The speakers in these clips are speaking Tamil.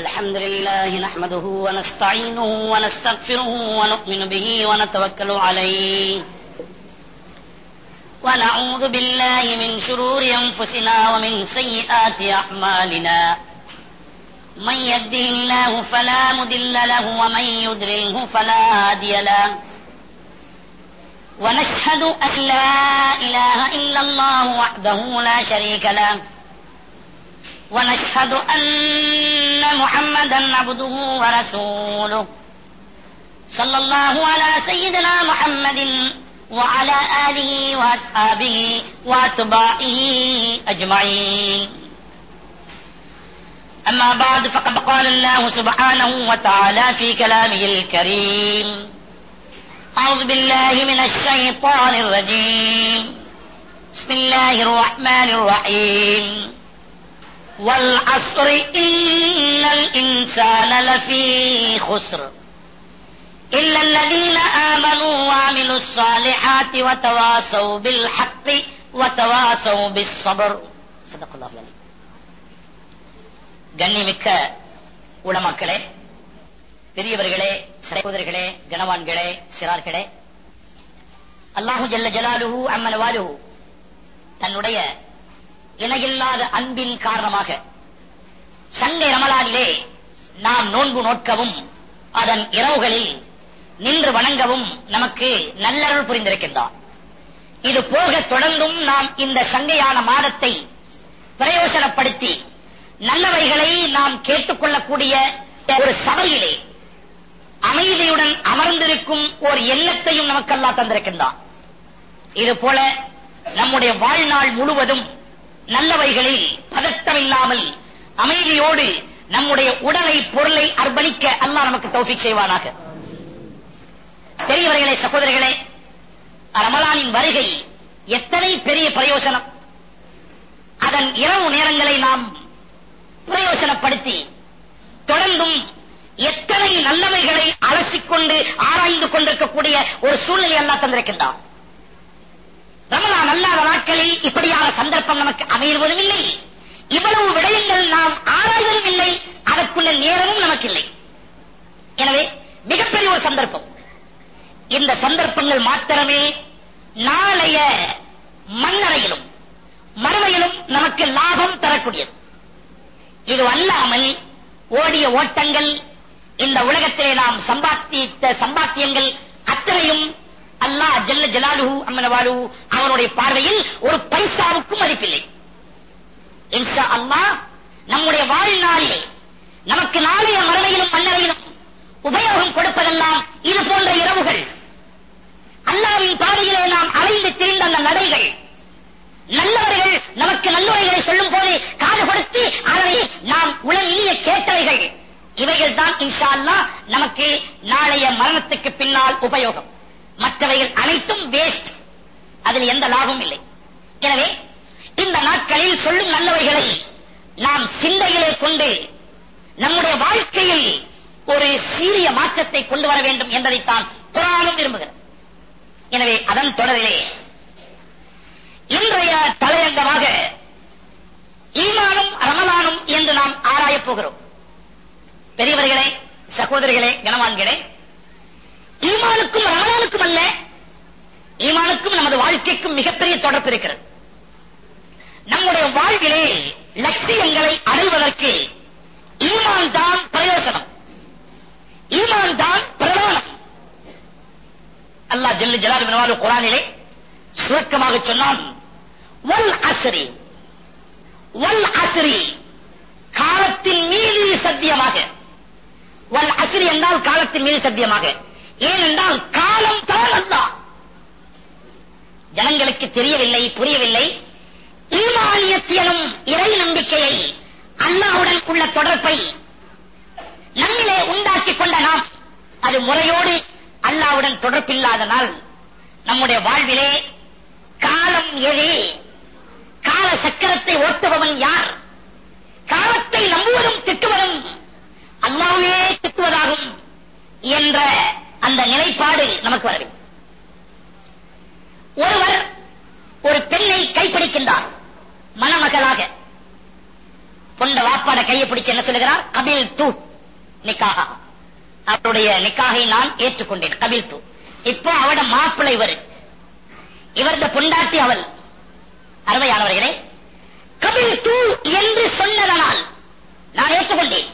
الحمد لله نحمده ونستعينه ونستغفره ونؤمن به ونتوكل عليه. ونعوذ بالله من شرور أنفسنا ومن سيئات أعمالنا. من يهده الله فلا مضل له ومن يضلله فلا هادي له. ونشهد أن لا إله إلا الله وحده لا شريك له. ونشهد أن محمدا عبده ورسوله. صلى الله على سيدنا محمد وعلى آله وأصحابه وأتباعه أجمعين. أما بعد فقد قال الله سبحانه وتعالى في كلامه الكريم أعوذ بالله من الشيطان الرجيم. بسم الله الرحمن الرحيم. والعصر إن الإنسان لفي خسر إلا الذين آمنوا وعملوا الصالحات وتواصوا بالحق وتواصوا بالصبر صدق الله العليم கண்ணிமிக்க உளமக்களே பெரியவர்களே சகோதரர்களே கனவான்களே சிறார்களே அல்லாஹு ஜல்ல ஜலாலுஹு அம்மன் வாலுஹு தன்னுடைய இணையில்லாத அன்பின் காரணமாக. சண்டை ரமலானிலே நாம் நோன்பு நோட்கவும் அதன் இரவுகளில் நின்று வணங்கவும் நமக்கு நல்லருள் புரிந்திருக்கின்றார். இது போக தொடர்ந்தும் நாம் இந்த சங்கையான மாதத்தை பிரயோசனப்படுத்தி நல்லவைகளை நாம் கேட்டுக்கொள்ளக்கூடிய ஒரு சபையிலே அமைதியுடன் அமர்ந்திருக்கும் ஒரு எண்ணத்தையும் நமக்கெல்லாம் தந்திருக்கின்றான். இது போல நம்முடைய வாழ்நாள் முழுவதும் நல்லவைகளில் பதட்டமில்லாமல் அமைதியோடு நம்முடைய உடலை பொருளை அர்ப்பணிக்க அல்லாஹ் நமக்கு தௌஃபிக் செய்வானாக. பெரியவர்களே சகோதரிகளே ரமலானின் வருகை எத்தனை பெரிய பிரயோசனம். அதன் இரவு நேரங்களை நாம் பிரயோசனப்படுத்தி தொடர்ந்தும் எத்தனை நல்லவைகளை அலசிக்கொண்டு ஆராய்ந்து கொண்டிருக்கக்கூடிய ஒரு சூழ்நிலை அல்லா தந்திருக்கின்றான். ரமலான் அல்லாத நாட்களில் இப்படியான சந்தர்ப்பம் நமக்கு அமையவதும் இல்லை. இவ்வளவு விடயங்கள் நாம் ஆராய்வதும் இல்லை அதற்குள்ள நேரமும் நமக்கு இல்லை எனவே மிகப்பெரிய ஒரு சந்தர்ப்பம். இந்த சந்தர்ப்பங்கள் மாத்திரமே நாளைய மண்ணறையிலும் மறுமையிலும் நமக்கு லாபம் தரக்கூடியது. இது அல்லாமல் ஓடிய ஓட்டங்கள் இந்த உலகத்திலே நாம் சம்பாத்தித்த சம்பாத்தியங்கள் அத்தனையும் அல்லாஹ் ஜல்ல ஜலாலுஹு அம்மனவாலு அவனுடைய பார்வையில் ஒரு பைசாவுக்கும் மதிப்பில்லை. இன்ஷா அல்லாஹ் நம்முடைய வாழ்நாளிலே நமக்கு நாளைய மறுமையிலும் மன்னரையிலும் உபயோகம் கொடுப்பதெல்லாம் இது போன்ற இரவுகள். அல்லாவின் பாதையிலே நாம் அலைந்து திரிந்த அந்த நடைகள். நல்லவர்கள் நமக்கு நல்லுரைகளை சொல்லும் போது காது கொடுத்து அதனை நாம் உலகிய கேட்டவைகள். இவைகள் தான் இன்ஷா அல்லாஹ் நமக்கு நாளைய மரணத்துக்கு பின்னால் உபயோகம். மற்றவைகள் அனைத்தும் வேஸ்ட் அதில் எந்த லாபமும் இல்லை. எனவே இந்த நாட்களில் சொல்லும் நல்லவைகளை நாம் சிந்தையிலே கொண்டு நம்முடைய வாழ்க்கையில் ஒரு சீரிய மாற்றத்தை கொண்டு வர வேண்டும் என்பதைத்தான் குரானும் விரும்புகிறது. எனவே அதன் தொடரிலே இன்றைய தலையங்கமாக ஈமானும் ரமலானும் என்று நாம் ஆராயப் போகிறோம். பெரியவர்களே சகோதரிகளே கனவான்களே ஈமானுக்கும் ரமலானுக்கும் அல்ல ஈமானுக்கும் நமது வாழ்க்கைக்கும் மிகப்பெரிய தொடர்பு இருக்கிறது. நம்முடைய வாழ்விலே லட்சியங்களை அடைவதற்கு ஈமான் தான் பிரயோசனம் ஈமான் தான் பிரதானம். அல்லாஹ் ஜல்லு ஜலாலு குரானிலே சுருக்கமாக சொன்னான் வல் அசரி வல் அஸ்ரி காலத்தின் மீது சத்தியமாக. வல் அசரி என்றால் காலத்தின் மீது சத்தியமாக. ஏனென்றால் காலம் தான் அல்லா ஜனங்களுக்கு தெரியவில்லை புரியவில்லை. ஈமானியத்தியலும் இறை நம்பிக்கையை அல்லாவுடன் உள்ள தொடர்பை நம்மிலே உண்டாக்கிக் கொண்ட நாம் அது முறையோடு அல்லாவுடன் தொடர்பில்லாதனால் நம்முடைய வாழ்விலே காலம் எது? கால சக்கரத்தை ஓட்டுபவன் யார்? காலத்தை நம்புவதும் திட்டுவதும் அல்லாவே திட்டுவதாகும் என்ற அந்த நிலைப்பாடு நமக்கு வர வேண்டும் ஒருவர் ஒரு பெண்ணை கைப்பிடிக்கின்றார் மணமகளாக. பொண்ட வாப்பாட கையை பிடிச்சு என்ன சொல்லுகிறார்? கபில் கபில் தூ நிக்காக அவருடைய நிக்காகை நான் ஏற்றுக்கொண்டேன் கபில் தூ. இப்போ அவட மாப்பிள்ளை இவர். இவரது பொண்டாட்டி அவள். அருமையானவர்களே கபில் தூ என்று சொன்னதனால் நான் ஏற்றுக்கொண்டேன்.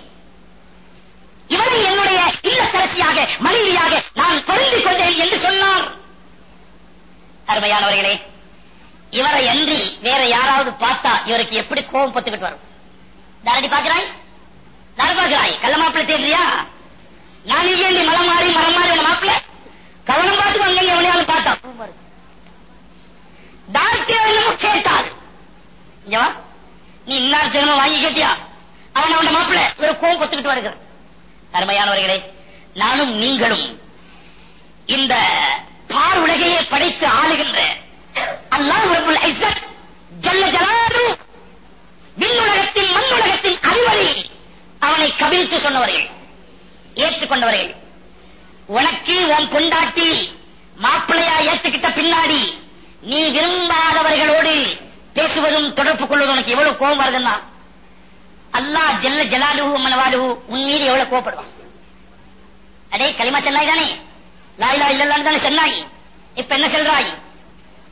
இவரை என்னுடைய இல்லத்தரசியாக மனைவியாக நான் பொருந்திக் கொண்டேன் என்று சொன்னார். அருமையானவர்களே இவரை அன்றி வேற யாராவது பார்த்தா இவருக்கு எப்படி கோபம் பத்துக்கிட்டு வரும்? தாரடி பாக்குறாய் தார பாக்குறாய் கள்ள மாப்பிள்ள தேடுறியா? நான் இல்லையே மலம் மாறி மரம் மாறி அந்த மாப்பிள்ளை? கவனம் பார்த்து அங்கே எவனையாவது பார்த்தா டாக்டர் என்னமோ கேட்டார். இங்க நீ இன்னார் திரும்ப வாங்கி கேட்டியா? அவன் அவன் மாப்பிள்ள ஒரு கோவம் பத்துக்கிட்டு வருகிறான். அருமையானவர்களே நானும் நீங்களும் இந்த பார் உலகையே படைத்து ஆளுகின்ற அல்லாஹ் ரபுல் ஐசத் ஜல்ல ஜலாலு விண்ணுலகத்தின் மண்ணுலகத்தின் அறிவரை அவனை கவிழ்த்து சொன்னவர்கள் ஏற்றுக்கொண்டவர்கள். உனக்கு உன் பொண்டாட்டி மாப்பிள்ளையா ஏற்றுக்கிட்ட பின்னாடி நீ விரும்பாதவர்களோடு பேசுவதும் தொடர்பு கொள்வதும் உனக்கு எவ்வளவு கோபம் வருதுன்னா அல்லாஹ் ஜல்ல ஜலாலுஹு மனவாலுஹு உன் மீது எவ்வளவு கோப்படுவான் அடே களிமா சென்னாய் தானே? லாயிலா இல்லல்லான்னு தானே சென்னாய்? இப்ப என்ன சொல்றாய்?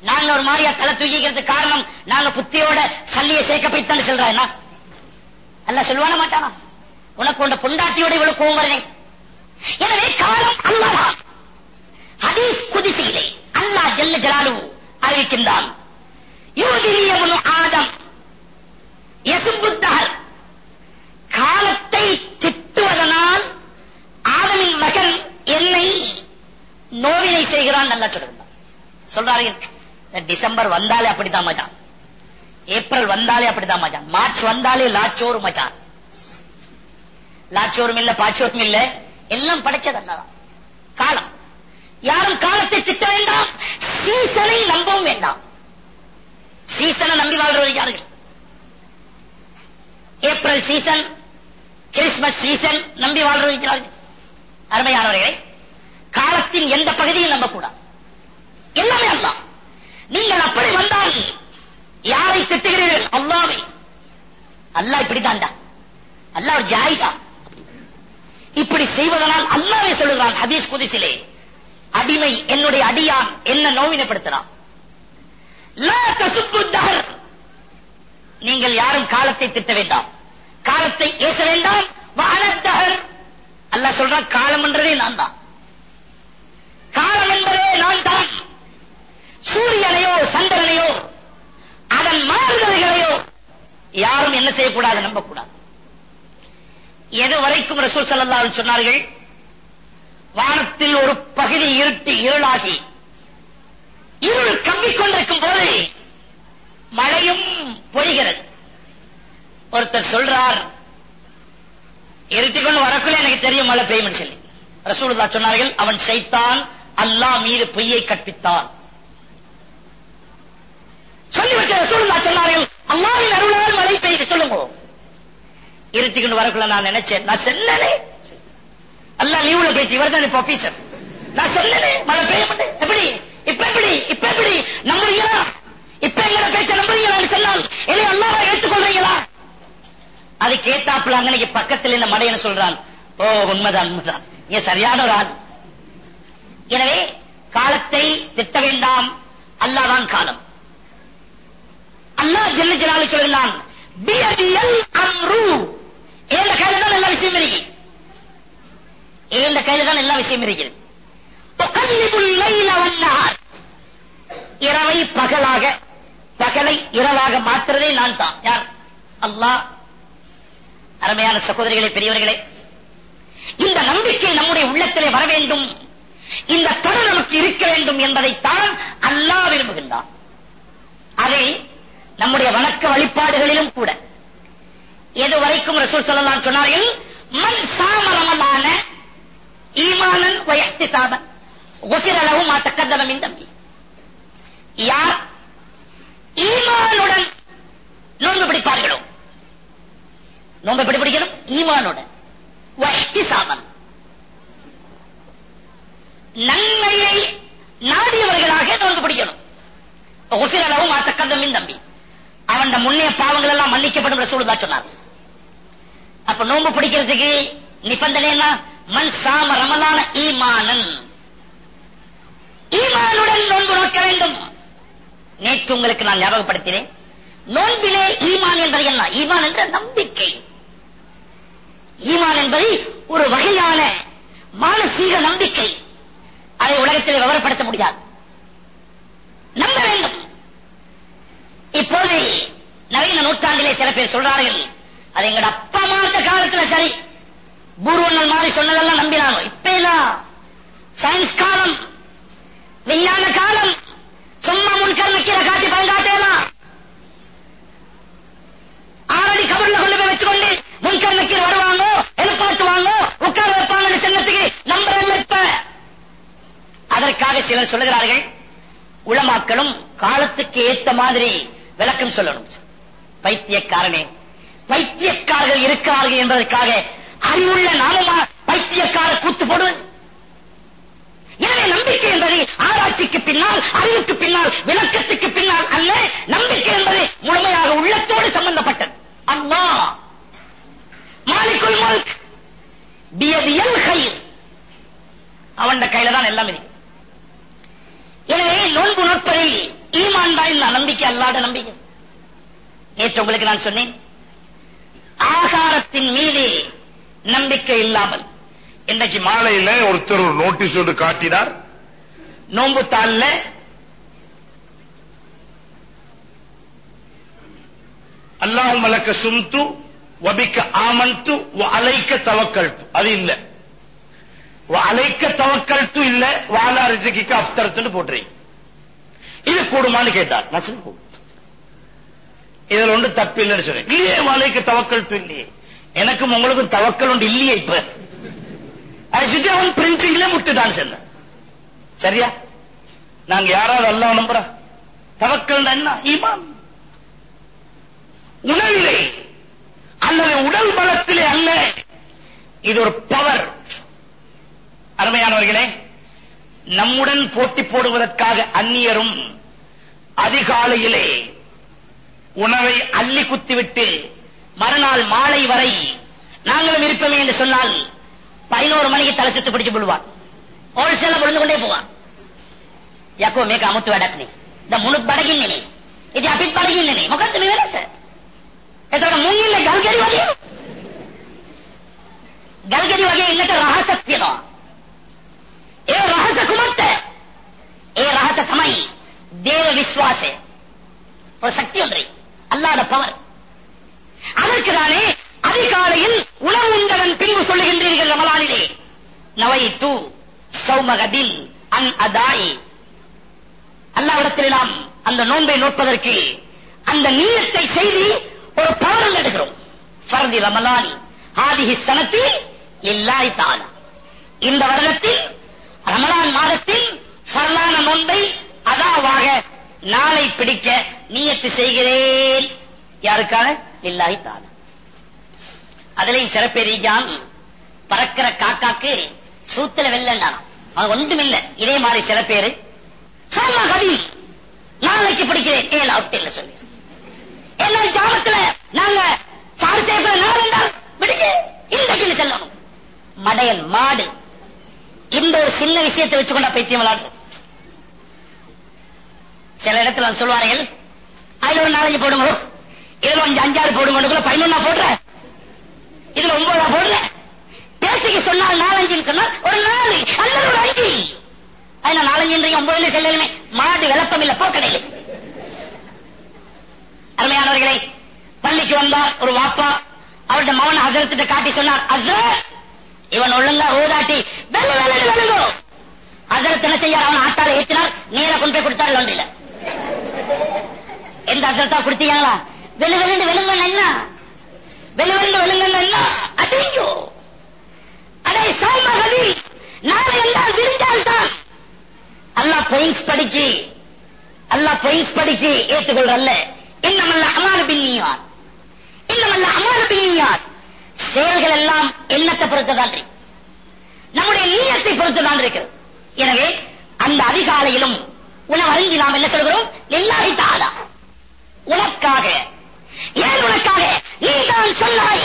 நாங்க ஒரு மாதிரியா தலை தூக்கிக்கிறதுக்கு காரணம் நாங்க புத்தியோட சல்லியை சேர்க்க போய்த்தானே சொல்றாய்னா அல்ல சொல்லுவான மாட்டானா? உனக்கு உண்ட பொண்டாட்டியோட இவ்வளவு கோவம் வருதே. எனவே காலம் அல்லவா ஹதீஸ் குதிசையிலே அல்லாஹ் ஜல்ல ஜலாலு அறிவிக்கின்றான். யூதிரியவனு ஆதம் யசுபுத்தகர் காலத்தை திட்டுவதனால் ஆதமின் மகன் என்னை நோவினை செய்கிறான் நல்லா சொல்லுங்க. சொல்றாரு டிசம்பர் வந்தாலே அப்படித்தான் மச்சான். ஏப்ரல் வந்தாலே அப்படிதான் மச்சான். மார்ச் வந்தாலே லாச்சோறு மச்சான். லாச்சோரும் இல்ல பாச்சோரும் இல்ல எல்லாம் படைச்சது அண்ணாதான். காலம். யாரும் காலத்தை திட்ட வேண்டாம் சீசனை நம்பவும் வேண்டாம். சீசனை நம்பி வாழ்றவர் யார்கள் ஏப்ரல் சீசன் கிறிஸ்துமஸ் சீசன் நம்பி வாழ்றார்கள் அருமையானவர்களை காலத்தின் எந்த பகுதியும் நம்பக்கூடாது. எல்லாமே அல்ல. நீங்கள் அப்படி வந்தால் யாரை திட்டுகிறீர்கள்? அல்லாவை. அல்லா இப்படித்தான்டா அல்லா ஒரு ஜாயிதா இப்படி செய்வதனால் அல்லாவே சொல்லுகிறான் ஹதீஷ் குதிசிலே. அடிமை என்னுடைய அடியான் என்ன நோவினப்படுத்துறான் நீங்கள் யாரும் காலத்தை திட்ட வேண்டாம். காலத்தை ஏச வேண்டாம். வானத்தகர் அல்ல சொல்றான் காலம் என்றதே நான் தான். காலம் என்பதே நான் தான். சூரியனையோ சந்திரனையோ அதன் மாறுதல்களையோ யாரும் என்ன செய்யக்கூடாது நம்பக்கூடாது. எது வரைக்கும் ரசூல் ஸல்லல்லாஹு சொன்னார்கள் வானத்தில் ஒரு பகுதி இருட்டு இருளாகி இருள் கவ்விக் கொண்டிருக்கும் போது மழையும் பொய்கிறது. ஒருத்தர் சொல்றார் இருட்டிக்கொண்டு வரக்குள்ள எனக்கு தெரியும் மழை பெய்யும் சொல்லி ரசூலுல்லா சொன்னார்கள் அவன் சைத்தான் அல்லாஹ் மீது பொய்யை கற்பித்தான். சொல்லிவிட்டு ரசூலுல்லா சொன்னார்கள் அல்லாவின் அருளால் மழை பெய்து. சொல்லுங்க. இருட்டிக்கொண்டு வரக்குள்ள நான் நினைச்சேன். நான் சொன்னனே. அல்லாஹ் லீவுல போயிட்டு இவர் தான் இப்ப ஆபீசர் நான் சொன்னனே மழை பெய்ய மாட்டேன் எப்படி? இப்ப எப்படி? இப்ப எப்படி? நம்புறீங்களா? இப்ப எங்களை பேச்ச நம்புறீங்களா சொன்னால் என்னை அல்லாவை ஏற்றுக்கொள்றீங்களா அது கேட்டாப்புல அங்கனைக்கு பக்கத்தில் இந்த மடையன்னு சொல்றான். ஓ உண்மைதான் உண்மைதான். இங்க சரியான ஒரு ஆள். எனவே காலத்தை திட்ட வேண்டாம். அல்லாதான் காலம். அல்லாஹ் ஜெல்லு ஜலாலு சொல்கிறான் பியதியல் அம்ரு. ஏந்த கையில தான் எல்லா விஷயம் இருக்கு. ஏந்த கையில தான் எல்லா விஷயம் இருக்கிறது இரவை பகலாக பகலை இரவாக மாற்றுறதே நான் தான். யார்? அல்லாஹ் அருமையான சகோதரிகளே பெரியவர்களே இந்த நம்பிக்கை நம்முடைய உள்ளத்திலே வர வேண்டும். இந்த தொடர் நமக்கு இருக்க வேண்டும் என்பதைத்தான் அல்லா விரும்புகின்றான். அதை நம்முடைய வணக்க வழிபாடுகளிலும் கூட எது வரைக்கும் ரசூல் சொல்லலாம் சொன்னார்கள் மன் சாம ரமலான ஈமானன் வயத்தி சாபன் ஒசிரளவும் மா தக்கதனம் தம்பி. யார் ஈமானுடன் நோன்பு பிடிப்பார்களோ நோம்ப எப்படி பிடிக்கணும்? ஈமானுடன் வயத்தி சாபன் நன்மையை நாடியவர்களாக நோன்பு பிடிக்கணும். ஒசிரளவும் மாத்தக்கந்தமின் தம்பி. அவன் முன்னைய பாவங்கள் எல்லாம் மன்னிக்கப்படும் ரசூலுல்லா சொன்னார். அப்ப நோன்பு பிடிக்கிறதுக்கு நிபந்தனை மண் சாம ரமலான ஈமானன். ஈமானுடன் நோன்பு நோக்க வேண்டும். நேற்று உங்களுக்கு நான் ஞாபகப்படுத்தினேன். நோன்பிலே ஈமான் என்பது என்ன? ஈமான் என்ற நம்பிக்கை. ஈமான் என்பது ஒரு வகையான மானசீக நம்பிக்கை. அதை உலகத்தில் விவரப்படுத்த முடியாது. நம்ப வேண்டும். இப்போது நவீன நூற்றாண்டிலே சில பேர் சொல்றார்கள் அது எங்கட அப்பா மாத்த காலத்துல சரி. பூர்வங்கள் மாதிரி சொன்னதெல்லாம் நம்பினாங்க. இப்ப எல்லாம் சயின்ஸ் காலம் விஞ்ஞான காலம் சும்மா முன்கர்ண கீழே காட்டி பயன்காட்டலாம் ஆறடி கபர்ல கொண்டு போய் வச்சுக்கொண்டு முன்கர்ண கீரை வருவாங்க எழுப்பாட்டுவாங்க உட்கார வைப்பாங்க சின்னத்துக்கு நம்புறல்ல இப்ப. அதற்காக சிலர் சொல்லுகிறார்கள் உளமாக்களும் காலத்துக்கு ஏத்த மாதிரி விளக்கம் சொல்லணும். பைத்தியக்காரனே பைத்தியக்காரர்கள் இருக்கிறார்கள் என்பதற்காக அறிவுள்ள நாமமா பைத்தியக்கார கூத்து போடுவது எனவே நம்பிக்கை என்பது ஆராய்ச்சிக்கு பின்னால் அறிவுக்கு பின்னால் விளக்கத்துக்கு பின்னால் அல்ல. நம்பிக்கை என்பது முழுமையாக உள்ளத்தோடு சம்பந்தப்பட்டது. அம்மா! மாலிக்குல் மல்க். பியதியல் கயிர். அவன் கையில தான் எல்லாம் இருக்கு. எனவே நோன்பு நோட்பதில் ஈமான் தான் இந்த நம்பிக்கை அல்லாத நம்பிக்கை. நேற்று உங்களுக்கு நான் சொன்னேன். ஆகாரத்தின் மீது நம்பிக்கை இல்லாமல். இன்னைக்கு மாலையில ஒருத்தர் ஒரு நோட்டீஸ் ஒன்று காட்டினார். நோன்பு தாள்ல அல்லாஹ் மலக்க சும்து வபிக்க ஆமந்து அலைக்க தவக்கல்து. அது இல்ல. அலைக்க தவக்கல்து இல்ல வாலா ரிசிக்கு அப்தரத்துன்னு போட்டுறீங்க இது கூடுமான்னு கேட்டார். நான் சொன்னேன் இதுல ஒன்று தப்பு இல்லைன்னு சொன்னேன் இல்லையே வாழைக்கு தவக்கல்து இல்லையே. எனக்கும் உங்களுக்கும் தவக்கல் ஒன்று இல்லையே இப்ப. அது அவன் பிரிண்டிங்ல முட்டுதான் சொன்ன சரியா? நாங்க யாராவது அல்லாஹ் நம்புறா? தவக்கல் என்ன? ஈமான். உணவிலே அல்லது உடல் பலத்திலே அல்ல. இது ஒரு பவர் அருமையானவர்களே நம்முடன் போட்டி போடுவதற்காக அந்நியரும் அதிகாலையிலே உணவை அள்ளி குத்திவிட்டு மறுநாள் மாலை வரை நாங்களும் இருப்போமே என்று சொன்னால் பதினோரு மணிக்கு தலை சுத்து பிடிச்சு விடுவான். ஹோல்சேல பொழுது கொண்டே போவான். யாக்கோ மேக அமுத்து வேடாக்கு இந்த முழு படகின் நிலை. இது அபிப்படகின் நிலை. முகத்து மேலே ஒரு சக்தி ஒன்றை. அல்லாத பவர் அதற்கு தானே அதிகாலையில் உணவு உண்டவன் பின்பு சொல்லுகின்றீர்கள் ரமலானிலே. நவை தூ சௌமகதில் அன் அதாய். அல்லாவிடத்தில் நாம் அந்த நோன்பை நோட்பதற்கு அந்த நீயத்தை செய்து ஒரு பவர் எடுக்கிறோம் பரதி ரமலானி ஆதிகி சனத்தில் இல்லாய் தான் இந்த வருடத்தில் ரமலான் மாதத்தில் சரளான நோன்பை அதாவாக நாளை பிடிக்க நீயத்து செய்கிறேன். யாருக்காக? இல்லாஹி தான் அதுலயும் சிறப்பெரியான் பறக்கிற காக்காக்கு சூத்துல வெள்ளண்டானா அவன் ஒன்றும் இல்ல இதே மாதிரி சில பேரு சாமா நாளைக்கு பிடிக்கிறேன். ஏழு அவுட்டில் சொல்லி. எல்லா ஜாமத்துல நாங்க சாறு செய்யப்பட நாள் பிடிச்சு பிடிக்க இன்றைக்கு செல்லணும். மடையன் மாடு. இந்த ஒரு சின்ன விஷயத்தை வச்சுக்கொண்டா பைத்தியம் விளாடுறோம் சில இடத்துல சொல்லுவார்கள் அதுல ஒரு நாலஞ்சு போடுங்க இதுல கொஞ்சம் அஞ்சாறு போடுங்க பதினொன்னா போடுற இதுல ஒன்பதா போடுற பேசிக்கு சொன்னால் நாலஞ்சுன்னு சொன்னால் ஒரு நாலு அல்லது ஒரு அஞ்சு அது நாலஞ்சு ஒன்பதுல செல்லலுமே மாடு விளப்பம் இல்ல போக்கடையில் அருமையானவர்களே பள்ளிக்கு வந்தார் ஒரு வாப்பா அவருடைய மகன் அசரத்திட்ட காட்டி சொன்னார் அசர் இவன் ஒழுங்கா ஓதாட்டி வெள்ள வெள்ள வெளுங்கோ அசரத் என்ன செய்யார் அவன் ஆட்டால ஏற்றினார் நீரை கொண்டு போய் கொடுத்தார் லொன்றில எந்த அசத்தா குடுத்தீங்களா? வெளு வெளுண்டு வெளுங்கல் என்ன வெளு வெளுண்டு வெளுங்கல் என்ன அடையோ அடே சாமகதி நாளை எல்லாம் விரிஞ்சால் தான் அல்லாஹ் பொயின்ஸ் படிச்சு அல்லாஹ் பொயின்ஸ் படிச்சு ஏத்துக்கொள்றல்ல இன்னமல்ல அமான பின்னியார் இன்னமல்ல அமான பின்னியார் செயல்கள் எல்லாம் எண்ணத்தை பொறுத்ததான் நம்முடைய நீயத்தை பொறுத்துதான் இருக்கிறது எனவே அந்த அதிகாலையிலும் உணவருந்தி நாம் என்ன சொல்கிறோம்? எல்லாரை தாதான் உனக்காக. ஏன் உனக்காக நீதான் சொன்னாய்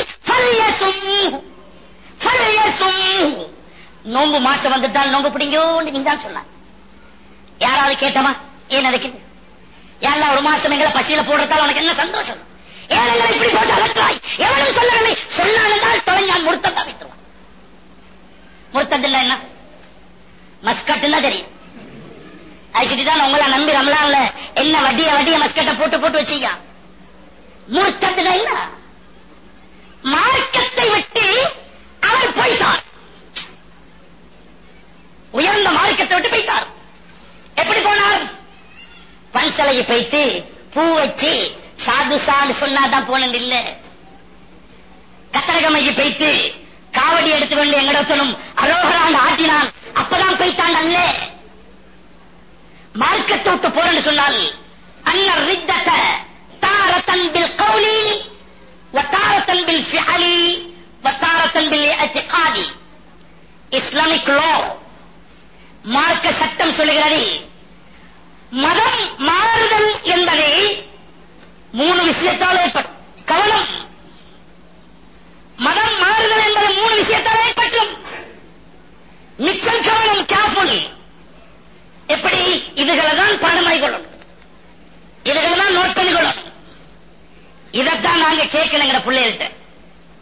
நோம்பு மாசம் வந்துட்டால் நோம்பு பிடிங்கோன்னு நீ தான் சொன்ன யாராவது கேட்டமா? ஏன் அதுக்கு யாரெல்லாம் ஒரு மாசம் எங்களை பசியில போடுறதால உனக்கு என்ன சந்தோஷம்? ஏழைகளை இப்படி போட்டு அகற்றாய் எவனும் சொல்லவில்லை. சொன்னால் தொலைஞ்சான் முருத்தம் தான் வைத்துருவான். முருத்தத்தில் என்ன? மஸ்கட்டுன்னா தெரியும். அதுக்கிட்டு தான் உங்களை நம்பி ரமலான்ல என்ன வட்டிய வட்டிய மஸ்கட்ட போட்டு போட்டு வச்சீங்க முருத்தத்துனா என்ன? மார்க்கத்தை விட்டு அவர் போய்த்தார் உயர்ந்த மார்க்கத்தை விட்டு போய்த்தார் எப்படி போனார்? பன்சலையை பைத்து பூ வச்சு சாது சாது சொன்னாதான் போனது இல்ல கத்தரகமைக்கு பைத்து காவடி எடுத்துக்கொண்டு எங்கடத்தனும் அரோகராண்டு ஆட்டினான். அப்பதான் போய்த்தான் அல்ல மார்க்கத்தை விட்டு போறேன்னு சொன்னால் அன்ன ரித்தத தாரத்தன் பில் கௌலி வத்தாரத்தன் பில் ஃபிஅலி வத்தாரத்தன் பில் இஅ்திகாதி. இஸ்லாமிக் லோ மார்க்க சட்டம் சொல்லுகிறது மதம் மாறுதல் என்பதை மூணு விஷயத்தால் ஏற்படும் கவனம். மதம் மாறுதல் என்பது மூணு விஷயத்தால் ஏற்பட்டும் மிச்சம் கவனம் கேர்ஃபுல் எப்படி இதுகளை தான் பாடமாய் கொள்ளணும் இதுகளை தான் நோட் பண்ணி கொள்ளணும் இதைத்தான் நாங்க கேட்கணுங்கிற பிள்ளைகள்கிட்ட.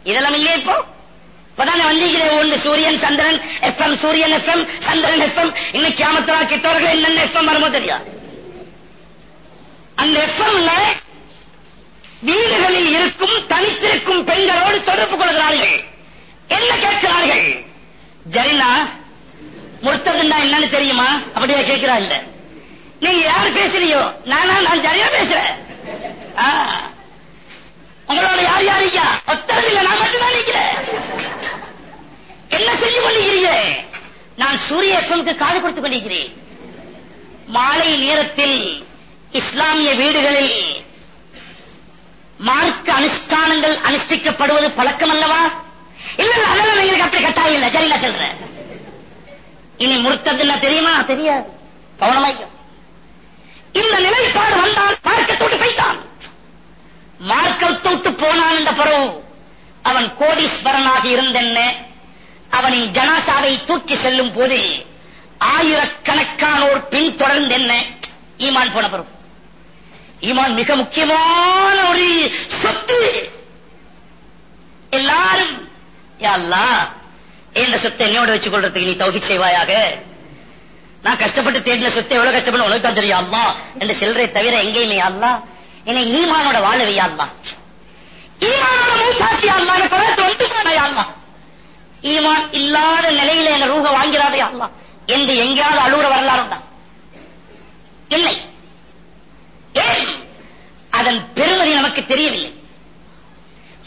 இதெல்லாம் இல்லையே இப்போ? இப்பதானே வந்தீங்களே ஒன்று Suryan Chandran FM Suryan FM Chandran FM இன்னைக்கு கியாமத்தரா கிட்டவர்கள் என்னென்ன எஃப்எம் வருமோ தெரியாது அந்த எஃப்எம்ல வீடுகளில் இருக்கும் தனித்திருக்கும் பெண்களோடு தொடர்பு கொள்கிறார்கள். என்ன கேட்கிறார்கள்? ஜரினா முர்த்ததுன்னா என்னன்னு தெரியுமா? அப்படியே கேட்கிறாங்க. நீங்க யார் பேசுறியோ நானா நான் சரியா பேசுறேன். உங்களோட யார் யார் ஐயா ஒத்தரவு நான் மட்டும்தான் நிக்கிறேன் என்ன செஞ்சு கொண்டிருக்கிறீங்க? நான் சூரிய எஃப்எம்க்கு காது கொடுத்துக் கொண்டிருக்கிறேன். மாலை நேரத்தில் இஸ்லாமிய வீடுகளில் மார்க்க அனுஷ்டானங்கள் அனுஷ்டிக்கப்படுவது பழக்கம் அல்லவா இல்ல அதெல்லாம் எங்களுக்கு அப்படி கட்டாயம் இல்ல. சரிங்களா சொல்றேன். இனி முறுத்ததுன்னா தெரியுமா? தெரியாது. கவனமாய்க்கும் இந்த நிலைப்பாடு வந்தால் மார்க்கத்தோட்டு போய்த்தான். மார்க்கத்தோட்டு போனான் என்ற பிறகு அவன் கோடீஸ்வரனாக இருந்தென்ன அவனின் ஜனாசாவை தூக்கி செல்லும் போது ஆயிரக்கணக்கானோர் பின்தொடர்ந்து என்ன ஈமான் போன பிறகு. ஈமான் மிக முக்கியமான ஒரு சொத்து எல்லாரும் யா என்ற இந்த சொத்தை என்னோட வச்சுக் கொள்றதுக்கு நீ தௌஃபிக் செய்வாயாக? நான் கஷ்டப்பட்டு தேடின சொத்து எவ்வளவு கஷ்டப்படும் உனக்கு தான் தெரியும் அல்லா என்று செல்றே தவிர எங்கேயுமே அல்லா என்னை ஈமானோட வாழ வையா அல்லா ஈமானோட மூத்தாசி அல்லா எனக்கு பலத்தை அல்லா ஈமான் இல்லாத நிலையில என்ன ரூக வாங்கிறாதே அல்லா என்று எங்கேயாவது அழுகுற வரலாறு தான் இல்லை. அதன் பெருமதி நமக்கு தெரியவில்லை.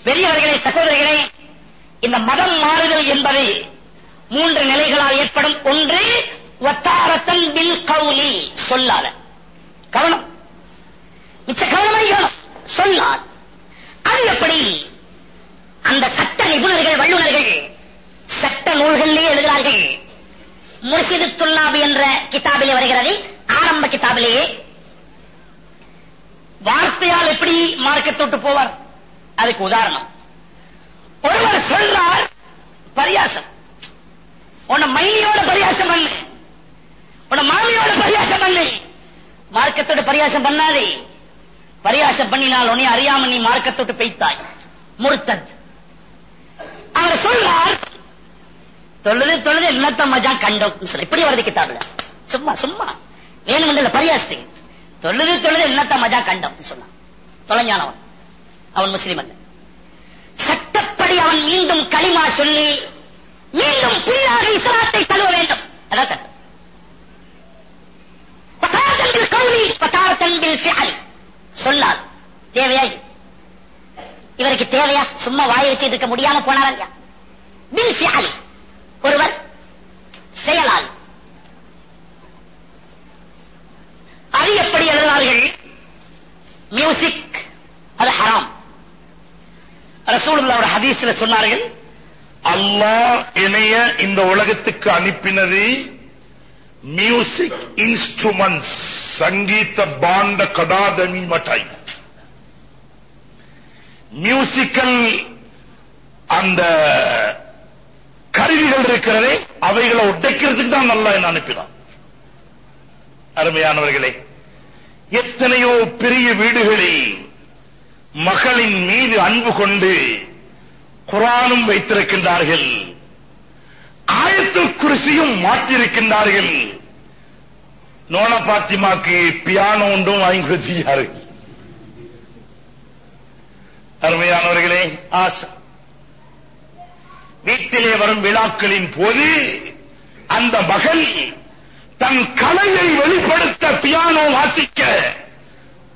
பெரியவர்களே சகோதரர்களே இந்த மதம் மாறுதல் என்பது மூன்று நிலைகளால் ஏற்படும். ஒன்று வத்தாரத்தன் பில் கவுலி. சொல்லாத. கவனம். மிச்ச கவனமாய் கவனம் சொல்லால் அது எப்படி? அந்த சட்ட நிபுணர்கள் வல்லுநர்கள் சட்ட நூல்களிலே எழுதுகிறார்கள். முர்ஷிது துல்லாபு என்ற கிதாபிலே வருகிறது. ஆரம்ப கிதாபிலேயே. வார்த்தையால் எப்படி மார்க்கத்தொட்டு போவார்? அதுக்கு உதாரணம். ஒருவர் சொல்றார் பரியாசம். உன்னை மைனியோட பரியாசம் பண்ணு. உன மாமியோட பரியாசம் பண்ணு. மார்க்கத்தோட பரியாசம் பண்ணாதே. பரியாசம் பண்ணினால் உன்னை அறியாம நீ மார்க்கத்தோட்டு பெய்த்தாய். முருத்தத். அவர் சொல்றார் தொழுது தொழுது இல்லத்த மஜா கண்டோம் சொல்ல. இப்படி வருது கிதாபுல. சும்மா சும்மா. வேணுமென்ற பரியாசி தொழுது தொழுது இல்லத்த மஜா கண்டோம் சொன்னான். தொலைஞானவன். அவன் முஸ்லிம் அல்ல. சட்டப்படி அவன் மீண்டும் களிமா சொல்லி மீண்டும் புதிதாக இஸ்லாத்தை தழுவ வேண்டும். அதான் சட்டம். பத்தாரத்தன் பில் கௌலி பத்தாரத்தன் தேவையா இவருக்கு தேவையா? சும்மா வாய வச்சு இருக்க முடியாம போனாரா இல்லையா? பில் ஃபிஅல் ஒருவர் செயலால் அது எப்படி எழுதினார்கள் மியூசிக் அது ஹராம். ரசூலுல்லாஹ் ஹதீஸ்ல சொன்னார்கள் அல்லாஹ் இணைய இந்த உலகத்துக்கு அனுப்பினது மியூசிக் இன்ஸ்ட்ருமெண்ட்ஸ். சங்கீத பாண்ட கடாதமி மட்டாய். மியூசிக்கல் அந்த கருவிகள் இருக்கிறதே அவைகளை உடைக்கிறதுக்கு தான் நல்லா என்ன அனுப்பினான். அருமையானவர்களே எத்தனையோ பெரிய வீடுகளில் மகளின் மீது அன்பு கொண்டு குரானும் வைத்திருக்கின்றார்கள். ஆயத்து குருசியும் மாற்றியிருக்கின்றார்கள். நோன பாத்திமாக்கு பியானோ ஒன்றும் வாங்கி கொடுத்தார்கள் அருமையானவர்களே ஆசை வீட்டிலே வரும் விழாக்களின் போது அந்த மகள் தன் கலையை வெளிப்படுத்த பியானோ வாசிக்க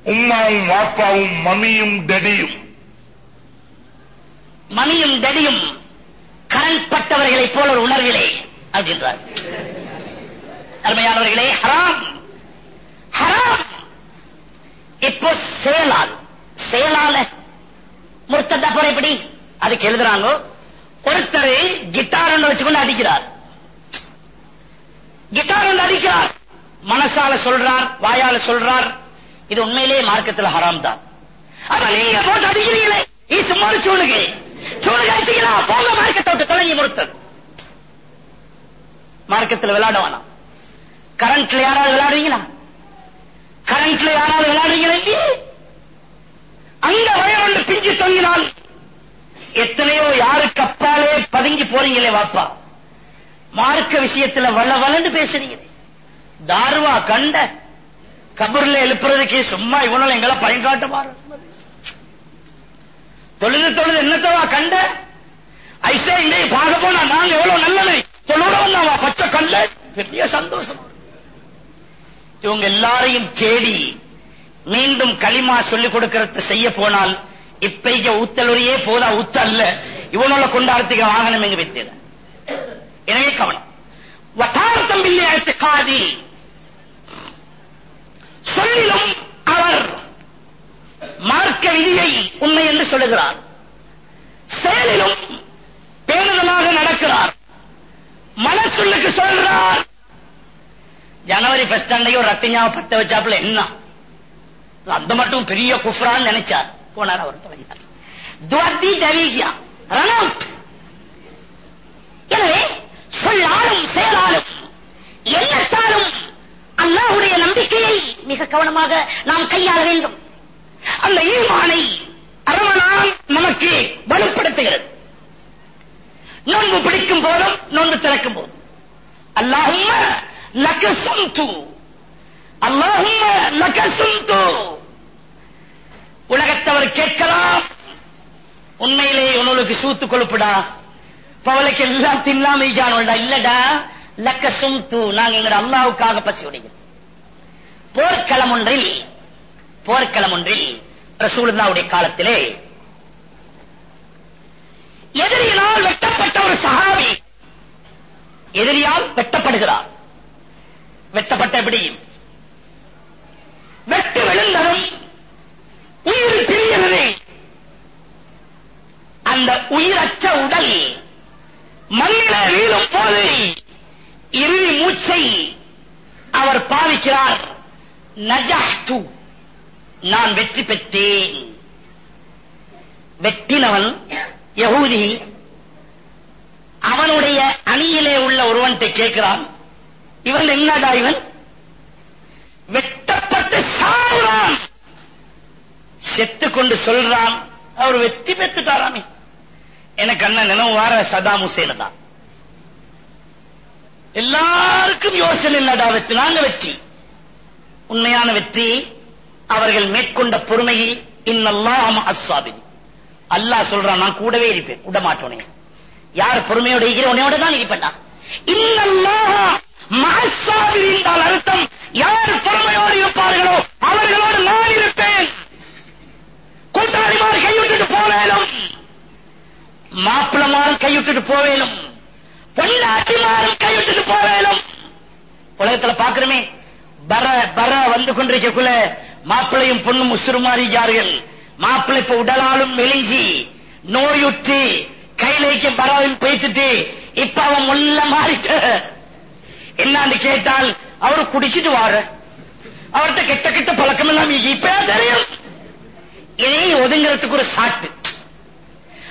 உம்மாவும் வாப்பாவும் மமியும் டடியும் மணியும் டெடியும் கரண் பட்டவர்களைப் போல ஒரு உணர்விலே அப்படின்றார் அருமையானவர்களே ஹராம். ஹராம். இப்போ செயலால் செயலால முர்த்ததா போற எப்படி? அதுக்கு எழுதுறாங்க ஒருத்தர் கிட்டார் ஒன்று வச்சுக்கொண்டு அடிக்கிறார். கிட்டார் ஒன்று அடிக்கிறார். மனசால சொல்றார் வாயால சொல்றார். இது உண்மையிலே மார்க்கத்தில் ஹராம் தான். ஆனா நீங்க போட்டு அடிக்கிறீங்களே இது சும்மா சூழுகை சூழுகை அடிச்சீங்களா போங்க மார்க்கத்தை விட்டு தொடங்கி முறுத்தது மார்க்கத்தில் விளையாட வேணாம். கரண்ட்ல யாராவது விளையாடுவீங்களா கரண்ட்ல யாராவது விளையாடுவீங்களா இல்லையே அங்க வயரொண்டு பிஞ்சு தொங்கினால் எத்தனையோ யாருக்கு அப்பாலே பதுங்கி போறீங்களே வாப்பா. மார்க்க விஷயத்துல வள வளன்னு பேசுறீங்களே தார்வா கண்ட கபர்ல எழுப்புறதுக்கு சும்மா இவனால எங்களை பயன்காட்ட மாறு தொழுது தொழுது என்னத்தவா கண்ட? ஐசே இங்கே பார்க்க போனா நாங்க எவ்வளவு நல்லது தொழுட வந்தாவா பச்சை கல்ல பெரிய சந்தோஷம். இவங்க எல்லாரையும் தேடி மீண்டும் களிமா சொல்லிக் கொடுக்கறது செய்ய போனால் இப்பைய ஊத்தலுரையே போதா ஊத்த அல்ல இவனோட கொண்டாடத்துக்கு வாகனம் எங்க வித்தது? எனவே கவனம். வட்டாரத்தம் இல்லை காதி சொல்லிலும் அவர் மார்க்க விதியை உண்மை என்று சொல்லுகிறார். செயலிலும் பேணுதலாக நடக்கிறார். மனசுள்ளுக்கு சொல்றார். ஜனவரி ஃபர்ஸ்ட் அன்னைக்கு ஒரு ரத்திஞ்சாவை பத்த வச்சாப்புல என்ன? அந்த மட்டும் பெரிய குஃப்ரான்னு நினைச்சார். போனார் அவர் தொலைஞ்சார் துவர்த்தி ஜவீகியா ரன் எனவே சொல்லாலும் செயலாலும் எண்ணத்தாலும் அல்லாஹுடைய நம்பிக்கையை மிக கவனமாக நாம் கையாள வேண்டும். அந்த ஈமானை அரவணால் நமக்கு வலுப்படுத்துகிறது. நோன்பு பிடிக்கும் போதும் நோன்பு திறக்கும் போதும். அல்லாஹும் லக்க சுந்து அல்லாஹும்ம உலகத்தவர் கேட்கலாம். உண்மையிலே உணவுக்கு சூத்து கொழுப்புடா. பவலைக்கு எல்லாம் தின்னாம ஈஜானோடா இல்லடா. லக்க தூ நாங்க எங்கட அல்லாவுக்காக பசி உடைகிறோம் போர்க்களம் ஒன்றில் போர்க்களம் ஒன்றில் ரசூலுல்லாவுடைய காலத்திலே எதிரியினால் வெட்டப்பட்ட ஒரு சகாவி எதிரியால் வெட்டப்படுகிறார். வெட்டப்பட்ட எப்படி வெட்டு விழுந்ததும் உயிர் பிரிகிறது அந்த உயிரற்ற உடல் மண்ணில வீழும் போது இறுதி மூச்சை அவர் பாவிக்கிறார். நஜஹ்து. நான் வெற்றி பெற்றேன். வெட்டினவன் யகூதி. அவனுடைய அணியிலே உள்ள ஒருவன்ட்டு கேட்கிறான் இவன் என்னடா இவன்? வெட்டப்பட்டு சாவுறான். செத்து கொண்டு சொல்றான். அவர் வெற்றி பெற்றுட்டாராமே. எனக்கு அண்ணன் நினைவு வார சதாம் ஹுசேன் தான். எல்லாருக்கும் யோசனை இல்லடா வெற்றி. நாங்க வெற்றி. உண்மையான வெற்றி அவர்கள் மேற்கொண்ட பொறுமையை இன்னல்லாம அஸ்வாபி அல்லாஹ் சொல்றான் நான் கூடவே இருப்பேன். விட மாட்டோனே யார் பொறுமையோட இருக்கிற உன்னையோட தான் இருப்பேன் இன்னல்லாஹ மஹஸ்ஸாபி என்றால் அர்த்தம் யார் பொறுமையோடு இருப்பார்களோ அவர்களோடு நான் இருப்பேன். கூட்டாளிமார் கைவிட்டுட்டு போவேனும். மாப்பிளமாரும் கைவிட்டுட்டு போவேனும். பொன்னாட்டிமாரும் கைவிட்டுட்டு போவேனும். உலகத்துல பாக்குறமே பர பர வந்து கொண்டிருக்கக்குள்ள மாப்பிளையும் பொண்ணும் உசுறுமாறிச்சார்கள் மாப்பிள்ளை இப்ப உடலாலும் மெலிஞ்சி நோயுற்று கையிலேக்கு பரவாயில் போய்த்துட்டு இப்ப அவன் முள்ள மாறிட்ட என்னான்னு கேட்டால் அவரு குடிச்சிட்டு வார. அவர்கிட்ட கெட்ட கெட்ட பழக்கம் எல்லாம் இப்ப தெரியும். இதை ஒதுங்கிறதுக்கு ஒரு சாட்டு.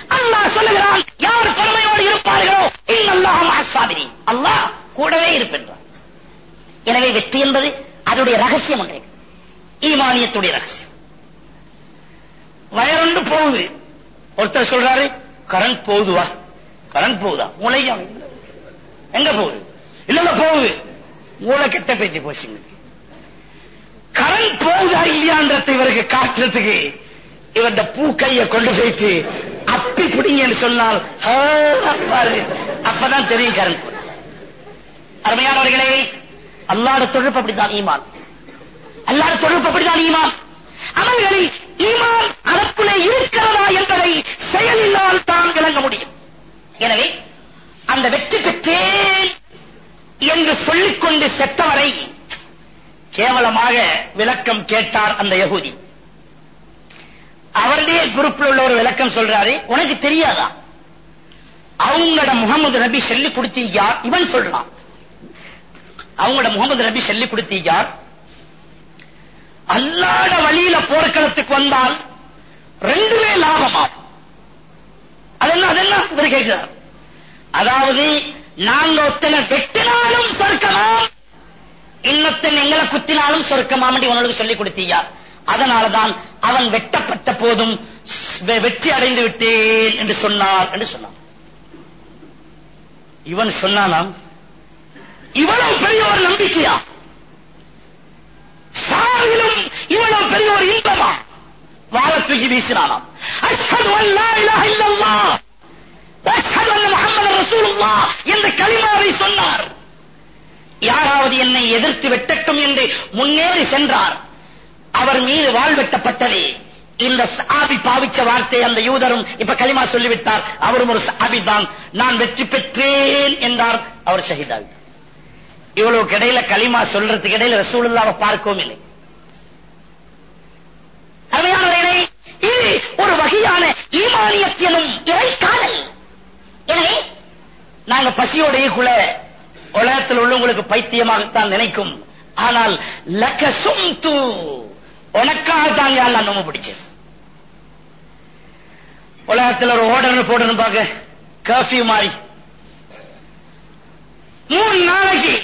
அல்லாஹ் சொல்லுகிறான் யார் பொறுமையோடு இருப்பார்களோ? இன்னல்லாஹ் அஸ்ஸாபிரி அல்லாஹ் கூடவே இருப்பென்றார் எனவே வெற்றி என்பது அதனுடைய ரகசியம் ஒன்றே. ஈமானியத்துடைய ரகசியம். வயரண்டு போகுது. ஒருத்தர் சொல்றாரு கரண்ட் போகுதுவா? கரண்ட் போகுதா? மூளையா எங்க போகுது? இல்ல போகுது. மூளை கெட்ட பேச்சு போச்சுங்க. கரண்ட் போகுதா இல்லையான்றத இவருக்கு காட்டுறதுக்கு இவருட பூ கைய கொண்டு போயிட்டு அப்படி பிடிங்கன்னு சொன்னால் பாரு அப்பதான் தெரியும் கரண்ட் அருமையானவர்களே அல்லாட தொழுப்பு அப்படித்தான் ஈமான். அல்லாட தொழுப்பு அப்படித்தான் ஈமான். அமல்களில் ஈமான் அதற்குள்ளே இருக்கிறதா என்பதை செயலினால் தான் விளங்க முடியும். எனவே அந்த வெற்றி பெற்றேன் என்று சொல்லிக்கொண்டு செத்தவரை கேவலமாக விளக்கம் கேட்டார் அந்த யகூதி. அவருடைய குரூப்ல உள்ள ஒரு விளக்கம் சொல்றாரு உனக்கு தெரியாதா? அவங்களோட முகமது நபி சொல்லி கொடுத்தீங்க இவன் சொல்லலாம். அவங்களோட முகமது நபி சொல்லி கொடுத்தீங்க அல்லாத வழியில போர்க்களத்துக்கு வந்தால் ரெண்டுமே லாபமா? அதெல்லாம் அதெல்லாம் இவர் கேட்கிறார். அதாவது நாங்க ஒத்தனை வெட்டினாலும் சொர்க்கமாம் இன்னொத்தன் எங்களை குத்தினாலும் சொர்க்கமாம் உனக்கு சொல்லிக் கொடுத்தீங்க அதனாலதான் அவன் வெட்டப்பட்ட போதும் வெ- வெற்றி அடைந்து விட்டேன் என்று சொன்னார் என்று சொன்னான். இவன் சொன்னானாம் இவ்வளவு பெரிய ஒரு நம்பிக்கையா? சாவிலும் இவ்வளவு பெரிய ஒரு இன்பமா? வாழ தூக்கி வீசினானாம். அஷ்ஹது இல்லல்லாஹ் வ அஷ்ஹது அன்ன முஹம்மது ரசூலுல்லாஹ் என்று கலிமாவை சொன்னார். யாராவது என்னை எதிர்த்து வெட்டட்டும் என்று முன்னேறி சென்றார். அவர் மீது வாழ் வெட்டப்பட்டது. இந்த சாபி பாவிச்ச வார்த்தை அந்த யூதரும் இப்ப களிமா சொல்லிவிட்டார். அவரும் ஒரு சாபி தான். நான் வெற்றி பெற்றேன் என்றார். அவர் ஷஹீதாவி இவ்வளவு கிடையில களிமா சொல்றதுக்கு இடையில ரசூலுல்லாவை பார்க்கவும் இல்லை அருமையானவர்களே, இது ஒரு வகையான ஈமானியத்திலும் இறைக்காதல் எனவே பசியோடைய குல உலகத்தில் உள்ளவங்களுக்கு பைத்தியமாகத்தான் நினைக்கும். ஆனால் லக்க சும்து உனக்காக தான் நான் நோம்பு பிடிச்சது? உலகத்தில் ஒரு ஓடணும் போடணும் பாக்க கர்ஃபியூ மாறி மூணு நாளைக்கு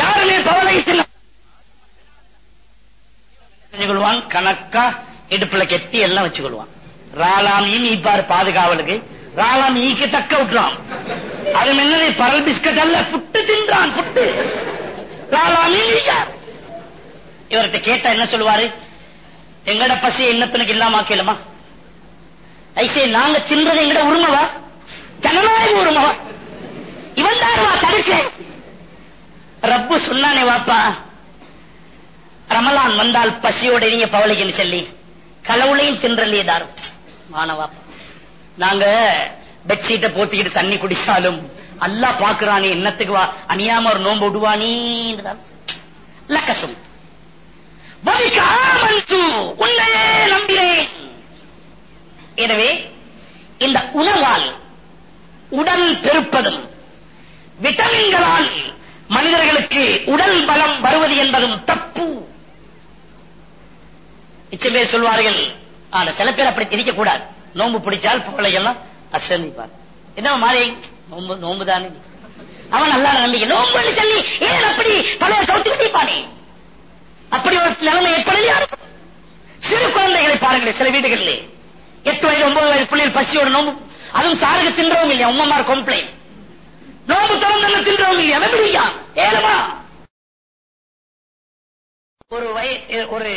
யாருமே பவலை செஞ்சுக்கொள்வான் கணக்கா இடுப்புல கெட்டி எல்லாம் வச்சுக்கொள்வான். ராலாமியும் ராலாம் பாதுகாவலுக்கு ராலாமி ஈக்கு தக்க விட்டுறான் அது என்னது பரல் பிஸ்கட் அல்ல புட்டு தின்றான் புட்டு. இவர்கிட்ட கேட்டா என்ன சொல்லுவாரு? எங்கட பசி என்னத்தனுக்கு இல்லாம ஆக்கலமா ஐசே நாங்க தின்றது எங்கட உரிமவா? ஜனநாயக உரிமவா? இவன் தான் தடுக்க. ரப்பு சொன்னானே வாப்பா ரமலான் வந்தால் பசியோட நீங்க பவளைக்குன்னு சொல்லி களவுளையும் தின்றலையே தாரும். மாணவா நாங்க பெட்ஷீட்டை போத்திக்கிட்டு தண்ணி குடிச்சாலும் அல்லாஹ் பாக்குறானே என்னத்துக்கு வா அணியாம ஒரு நோன்பு விடுவானே லக்கசும். உன்னையே நம்பினேன் எனவே இந்த உணவால் உடல் பெருப்பதும் விட்டமின்களால் மனிதர்களுக்கு உடல் பலம் வருவது என்பதும் தப்பு. நிச்சயமே பேர் சொல்வார்கள் ஆனா சில பேர் அப்படி திரிக்கக்கூடாது நோம்பு பிடிச்சால் பிள்ளை எல்லாம் அசந்திப்பார் என்ன மாறி நோம்பு நோம்பு தானே அவன் நல்லா நம்பிக்கை. நோம்புன்னு சொல்லி ஏன் அப்படி பழைய கவுத்துக்கிட்டே பானே அப்படி ஒரு நிலைமை ஏற்படலையா சிறு குழந்தைகளை பாருங்களேன் சில வீடுகளில். எட்டு வயது ஒன்பது வயது பிள்ளைகள் பசியோட நோம்பு அதுவும் சாருக்கு தின்றவும் இல்லையா? உம்மமார் கம்ப்ளைண்ட் நோம்பு திறந்த தின்றவும் இல்லையா? வெப்படியா ஏலமா ஒரு வய ஒரு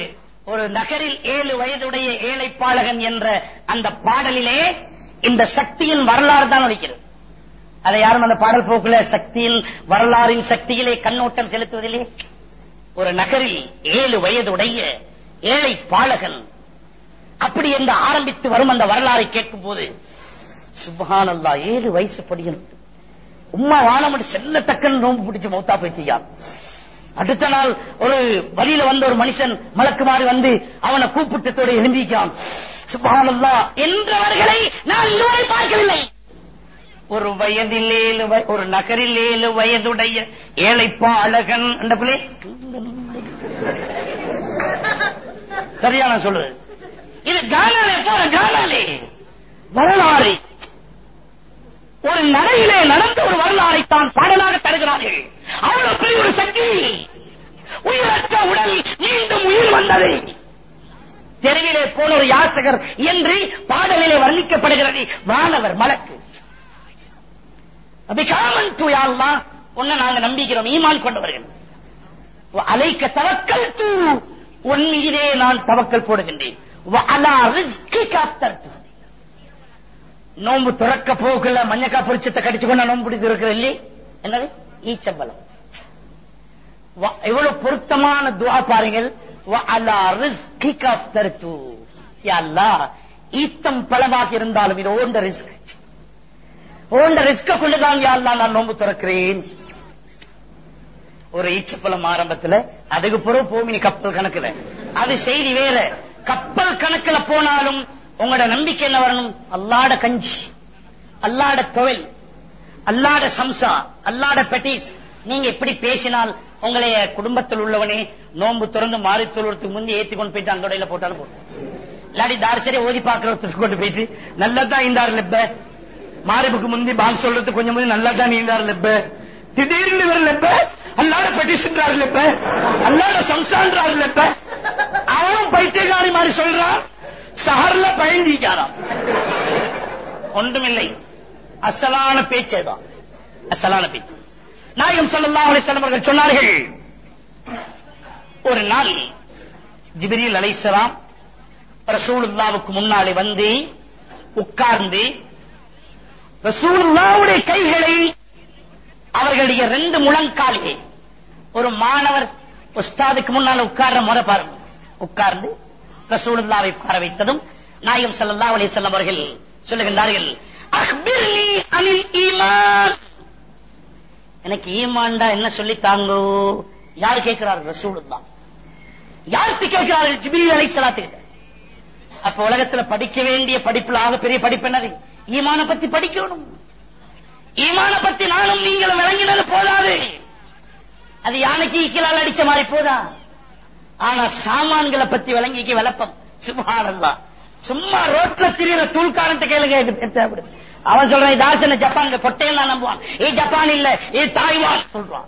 ஒரு நகரில் ஏழு வயதுடைய ஏழைப்பாளகன் என்ற அந்த பாடலிலே இந்த சக்தியின் வரலாறு தான் அளிக்கிறது. அதை யாரும் அந்த பாடல் போக்குல சக்தியில் வரலாறின் சக்தியிலே கண்ணோட்டம் செலுத்துவதிலே? ஒரு நகரில் ஏழு வயதுடைய ஏழை பாலகன் அப்படி என்று ஆரம்பித்து வரும் அந்த வரலாறை கேட்கும் போது சுபஹானல்லா ஏழு வயசு படிக்கணும். உம்மா வானம் செல்லத்தக்கன் நோம்பு பிடிச்சு மௌத்தா போயிட்டியான் அடுத்த நாள் ஒரு வழியில வந்த ஒரு மனுஷன் மலக்குமாறி வந்து அவனை கூப்பிட்டத்தோட எழுந்திருக்கான் சுபஹானல்லா என்றவர்களை நான் இதுவரை பார்க்கவில்லை. ஒரு வயதில் ஏழு ஒரு நகரில் ஏழு வயதுடைய ஏழைப்பா அழகன் அந்த பிள்ளை? சரியா நான் சொல்லுது இது கானாலே போற கானாலே. வரலாறு. ஒரு நடையிலே நடந்த ஒரு வரலாறை தான் பாடலாக தருகிறார்கள். அவ்வளவு பெரிய ஒரு சக்தி. உயிரற்ற உடல் மீண்டும் உயிர் வந்தது. தெருவிலே போன ஒரு யாசகர் என்று பாடலிலே வர்ணிக்கப்படுகிறது. வானவர் மலக்கு. அபிகாமன் தூயாள்மா உன்னை நாங்க நம்பிக்கிறோம் ஈமான் கொண்டவர்கள். அலைக்க தவக்கல் தூ உன் மீதே நான் தவக்கல் போடுகின்றேன். நோம்பு நோன்பு துறக்க போகல மஞ்சக்கா பொரிச்சத்தை கடிச்சு கொண்டு நோன்பு பிடித்து இருக்கிற இல்லையே? என்னது? ஈச்சம்பலம் எவ்வளவு பொருத்தமான துவா பாருங்கள். ஈத்தம் பழமாக இருந்தாலும் இது ஓண்ட ரிஸ்க். ஓண்ட ரிஸ்க கொண்டுதான் யா நான் நோம்பு துறக்கிறேன். ஒரு ஈச்சப்பழம் ஆரம்பத்துல அதுக்கு பிறகு போமினி கப்பல் கணக்குல. அது செய்தி வேற. கப்பல் கணக்குல போனாலும் உங்களோட நம்பிக்கை என்ன வரணும்? அல்லாட கஞ்சி. அல்லாட தொழில். அல்லாட சம்சா. அல்லாட பெட்டிஸ் நீங்க எப்படி பேசினால் உங்களைய குடும்பத்தில் உள்ளவனே நோன்பு திறந்து மாறி தொழுவத்துக்கு முந்தி ஏத்தி கொண்டு போயிட்டு அங்கடையில போட்டாலும் போதும். இல்லாடி தாரிசரி ஓதி பாக்குறதுக்கு கொண்டு போயிட்டு நல்லதான் இந்தார் லெப்ப. மாறிப்புக்கு முந்தி பாங் சொல்றதுக்கு கொஞ்சம் முந்தி நல்லதான் நீந்தார் லெப்ப. திடீர்னு இவர் லெப்ப. அல்லாட பெட்டிஷன்றாரு லெப்ப. அல்லாட சம்சான்றாரு லெப்ப. அவனும் பைத்தியகாரி மாதிரி சொல்றான். சஹர்ல பயந்திக்காராம் ஒன்றுமில்லை. அசலான பேச்சேதான் அசலான பேச்சு. நாயம் ஸல்லல்லாஹு அலைஹி வஸல்லம் அவர்கள் சொன்னார்கள். ஒரு நாள் ஜிப்ரீல் அலைசலாம் ரசூலுல்லாவுக்கு முன்னாலே வந்து உட்கார்ந்து ரசூலுல்லாவுடைய கைகளை அவர்களுடைய ரெண்டு முழங்காலியை ஒரு மாணவர் உஸ்தாதுக்கு முன்னால உட்கார்ற முறை பாருங்க. உட்கார்ந்து ரசூலுல்லாவை உட்கார வைத்ததும் நாயம் சல்லா அலைஹி வஸல்லம் அவர்கள் சொல்லுகின்றார்கள் அக்பிர்லி அனில் ஈமான். எனக்கு ஈமாண்டா என்ன சொல்லி தாங்கோ யார் கேட்கிறார்கள் ரசூலுல்லாஹ். யாருக்கு கேட்கிறார்கள்? ஜிபிரி அலை சலாத்து அப்ப உலகத்துல படிக்க வேண்டிய படிப்புல ஆக பெரிய படிப்பு என்னது? ஈமான பத்தி படிக்கணும். ஈமான பத்தி நானும் நீங்களும் விளங்கினது போதாது. அது யானைக்கு ஈக்கிலால் அடிச்ச மாதிரி போதா? ஆனா சாமான்களை பத்தி விளங்கிக்கு விளப்பம் சும்மா சும்மா ரோட்ல திரியிற தூள்காரன்ட்ட கேளுங்க தேவைப்படுது. அவன் சொல்றான் தாசன ஜப்பான் பொட்டையெல்லாம் நம்புவான். ஏ ஜப்பான் இல்ல ஏ தாய்வான். சொல்றான்.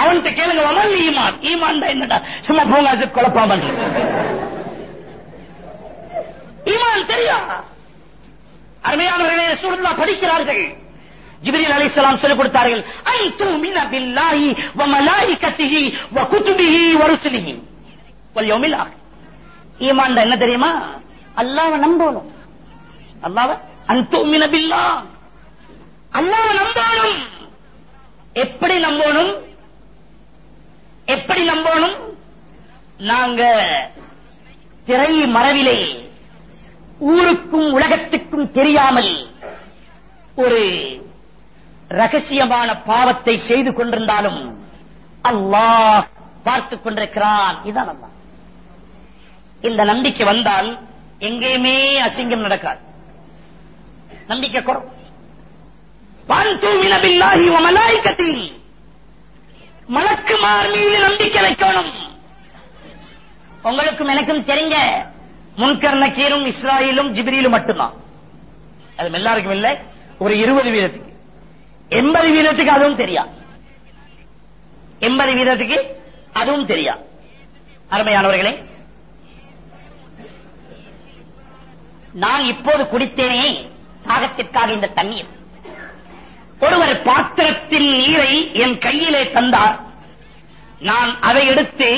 அவன்கிட்ட கேளுங்க வமல் ஈமான். ஈமான் தான் என்னடா சும்மா போங்க குழப்பாம ஈமான் தெரியும் அருமையானவர்களே சூழ்நிலை படிக்கிறார்கள். ஜிபிரில் அலி இஸ்லாம் சொல்லிக் கொடுத்தார்கள் அன்து மின பில்லாஹி வ மலாயிகத்திஹி வ குதுபிஹி வ ருசுலிஹி. வல் யௌமில் ஆகிர் ஈமான் என்ன தெரியுமா? அல்லாஹ்வை நம்பணும். அல்லாஹ்வை? அன்து மின பில்லாஹ். நம்பணும் எப்படி நம்பணும் எப்படி நம்பணும் நாங்க திரை மரவிலே ஊருக்கும் உலகத்துக்கும் தெரியாமல் ஒரு ரகசியமான பாவத்தை செய்து கொண்டிருந்தாலும் அல்லாஹ் பார்த்துக் கொண்டிருக்கிறான். இதான் அல்லாஹ். இந்த நம்பிக்கை வந்தால் எங்கேயுமே அசிங்கம் நடக்காது. நம்பிக்கை குறம் வான்தூமின பில்லாஹி மலக்குமார் மீது நம்பிக்கை வைக்கணும். உங்களுக்கும் எனக்கும் தெரிஞ்ச முன்கர் நக்கீரும் இஸ்ராயிலும் ஜிப்ரீலும் மட்டும்தான். அது எல்லாருக்கும் இல்லை. ஒரு இருபது வீதத்துக்கு. எண்பது வீதத்துக்கு அதுவும் தெரியா? எண்பது வீதத்துக்கு அதுவும் தெரியா? அருமையானவர்களே நான் இப்போது குடித்தேனே. தாகத்திற்காக இந்த தண்ணீர். ஒருவர் பாத்திரத்தில் நீரை என் கையிலே தந்தார். நான் அதை எடுத்து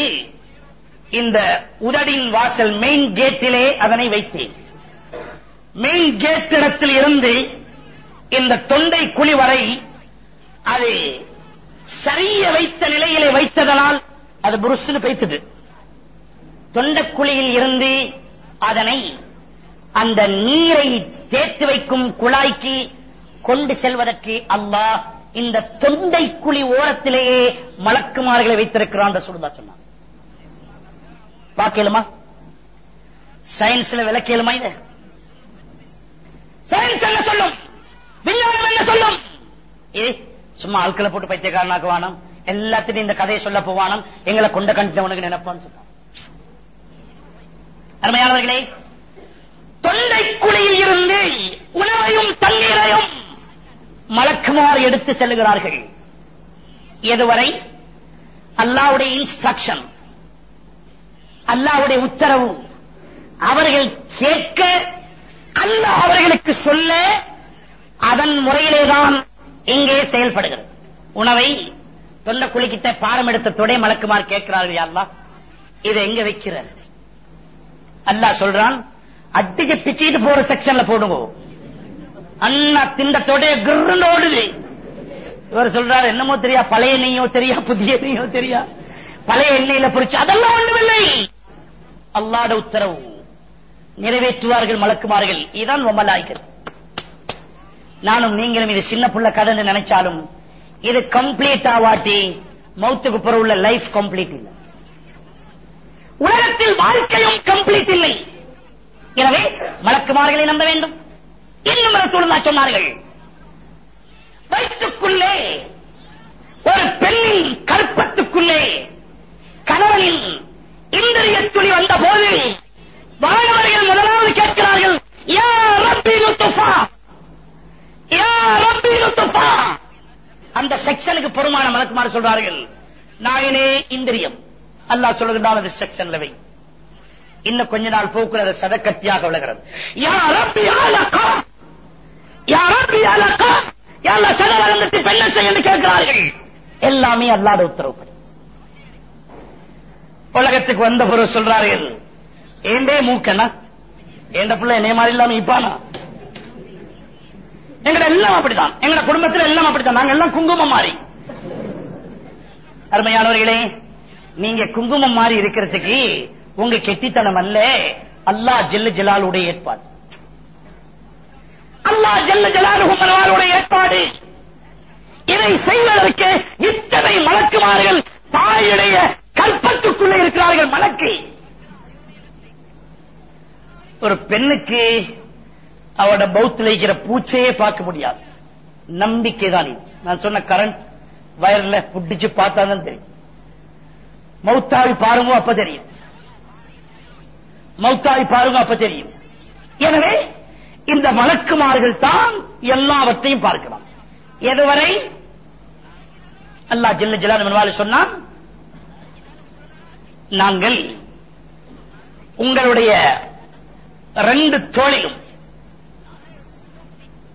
இந்த உதடின் வாசல் மெயின் கேட்டிலே அதனை வைத்தேன். மெயின் கேட் இடத்தில் இருந்து இந்த தொண்டை குழி வரை அது சரிய வைத்த நிலையிலே வைத்ததனால் அது புருஷனு பைத்தது. தொண்டக்குழியில் இருந்து அதனை அந்த நீரை தேர்த்து வைக்கும் குழாய்க்கு கொண்டு செல்வதற்கு அல்லாஹ் இந்த தொண்டை குழி ஓரத்திலேயே மலக்குமார்களை வைத்திருக்கிறான் சொல்லுதா சொன்னான். பாக்கலுமா சயின்ஸ்ல விளக்கலுமா இது? சயின்ஸ் என்ன சொல்லும்? விஞ்ஞானம் என்ன சொல்லும்? ஏ சும்மா ஆட்களை போட்டு பைத்தியக்காரனாக்கு வானம். எல்லாத்திலையும் இந்த கதையை சொல்ல போவானம். எங்களை கொண்ட கண்டவனுக்கு நினைப்பான்னு சொன்னான். அருமையானவர்களே தொண்டை குழியில் இருந்து உணவையும் தண்ணீரையும் மலக்குமார் எடுத்து செல்கிறார்கள் எதுவரை? அல்லாவுடைய இன்ஸ்ட்ரக்ஷன் அல்லாவுடைய உத்தரவு. அவர்கள் கேட்க அல்ல அவர்களுக்கு சொல்ல அதன் முறையிலேதான் இங்கே செயல்படுகிறது. உணவை தொண்ட குளிக்கிட்ட பாரம் எடுத்த தொடை மலக்குமார் கேட்கிறார்கள் யாருலா இதை எங்க வைக்கிறார் அல்லாஹ் சொல்றான் அட்டிக்கு பிச்சுட்டு போற செக்ஷன்ல போடுங்க. அண்ணா திண்ட தொடைய கிருன்னு ஓடுது. இவர் சொல்றாரு என்னமோ தெரியா பழைய நீயோ தெரியா புதிய நீயோ தெரியா? பழைய எண்ணெயில பொறிச்சு அதெல்லாம் ஒண்ணுமில்லை அல்லாட உத்தரவு. நிறைவேற்றுவார்கள் மலக்குமார்கள். இதுதான் ஒமலாய்கள் நானும் நீங்களும் இது சின்ன புள்ள கடன் நினைச்சாலும் இது கம்ப்ளீட் ஆவாட்டி மௌத்துக்கு பிறகு உள்ள லைஃப் கம்ப்ளீட் இல்லை. உலகத்தில் வாழ்க்கையும் கம்ப்ளீட் இல்லை. எனவே மலக்குமார்களை நம்ப வேண்டும். இன்னும் ரசூலுல்லா சொன்னார்கள் வயிற்றுக்குள்ளே ஒரு பெண்ணின் கற்பத்துக்குள்ளே கணவனின் இந்திரிய துளி வந்த போது மாணவர்கள் முதலாவது கேட்கிறார்கள் யா ரப்பி லுத்துஃபா யா ரப்பி லுத்துஃபா. அந்த செக்ஷனுக்கு பொறுமான மலக்குமார் சொல்றார்கள் நாயனே இந்திரியம். அல்லாஹ் சொல்லுகின்றான் அது செக்ஷன்ல வை. இன்னும் கொஞ்ச நாள் போக்குல அது சதக்கட்டியாக விளகிறது யா ரப்பி பெண்ண செய்யன்னு கேட்கிறார்கள்? எல்லாமே அல்லாத உத்தரவுப்படி. உலகத்துக்கு வந்த பிறகு சொல்றார்கள். ஏண்டே மூக்கண்ணா? ஏண்ட பிள்ளை என்னைய மாதிரி இல்லாம இப்பானா? எங்கட எல்லாம் அப்படித்தான் எங்கட குடும்பத்தில் எல்லாம் அப்படித்தான் நாங்க எல்லாம் குங்குமம் மாறி. அருமையானவர்களே நீங்க குங்குமம் மாறி இருக்கிறதுக்கு உங்க கெட்டித்தனம் அல்ல. அல்லாஹ் ஜெல்லு ஜலாலுடைய ஏற்பாடு. அல்லாஹ் ஜெல்லு ஜலாலுடைய ஏற்பாடு. இதை செய்வதற்கு இத்தனை மலக்குமார்கள் தாயுடைய கல்பத்துக்குள்ளே இருக்கிறார்கள் மலக்கு. ஒரு பெண்ணுக்கு அவட பௌத்தில் இருக்கிற பூச்சையே பார்க்க முடியாது. நம்பிக்கை தான் நான் சொன்ன கரண்ட் வயர்ல புட்டிச்சு பார்த்தா தான் தெரியும். மௌத்தாவி பாருங்க அப்ப தெரியும். மௌத்தாய் பாருங்க அப்ப தெரியும். எனவே இந்த வழக்குமார்கள் தான் எல்லாவற்றையும் பார்க்கலாம். எதுவரை? அல்லா ஜில்ல ஜலால் சொன்னான் நாங்கள் உங்களுடைய ரெண்டு தோளிலும்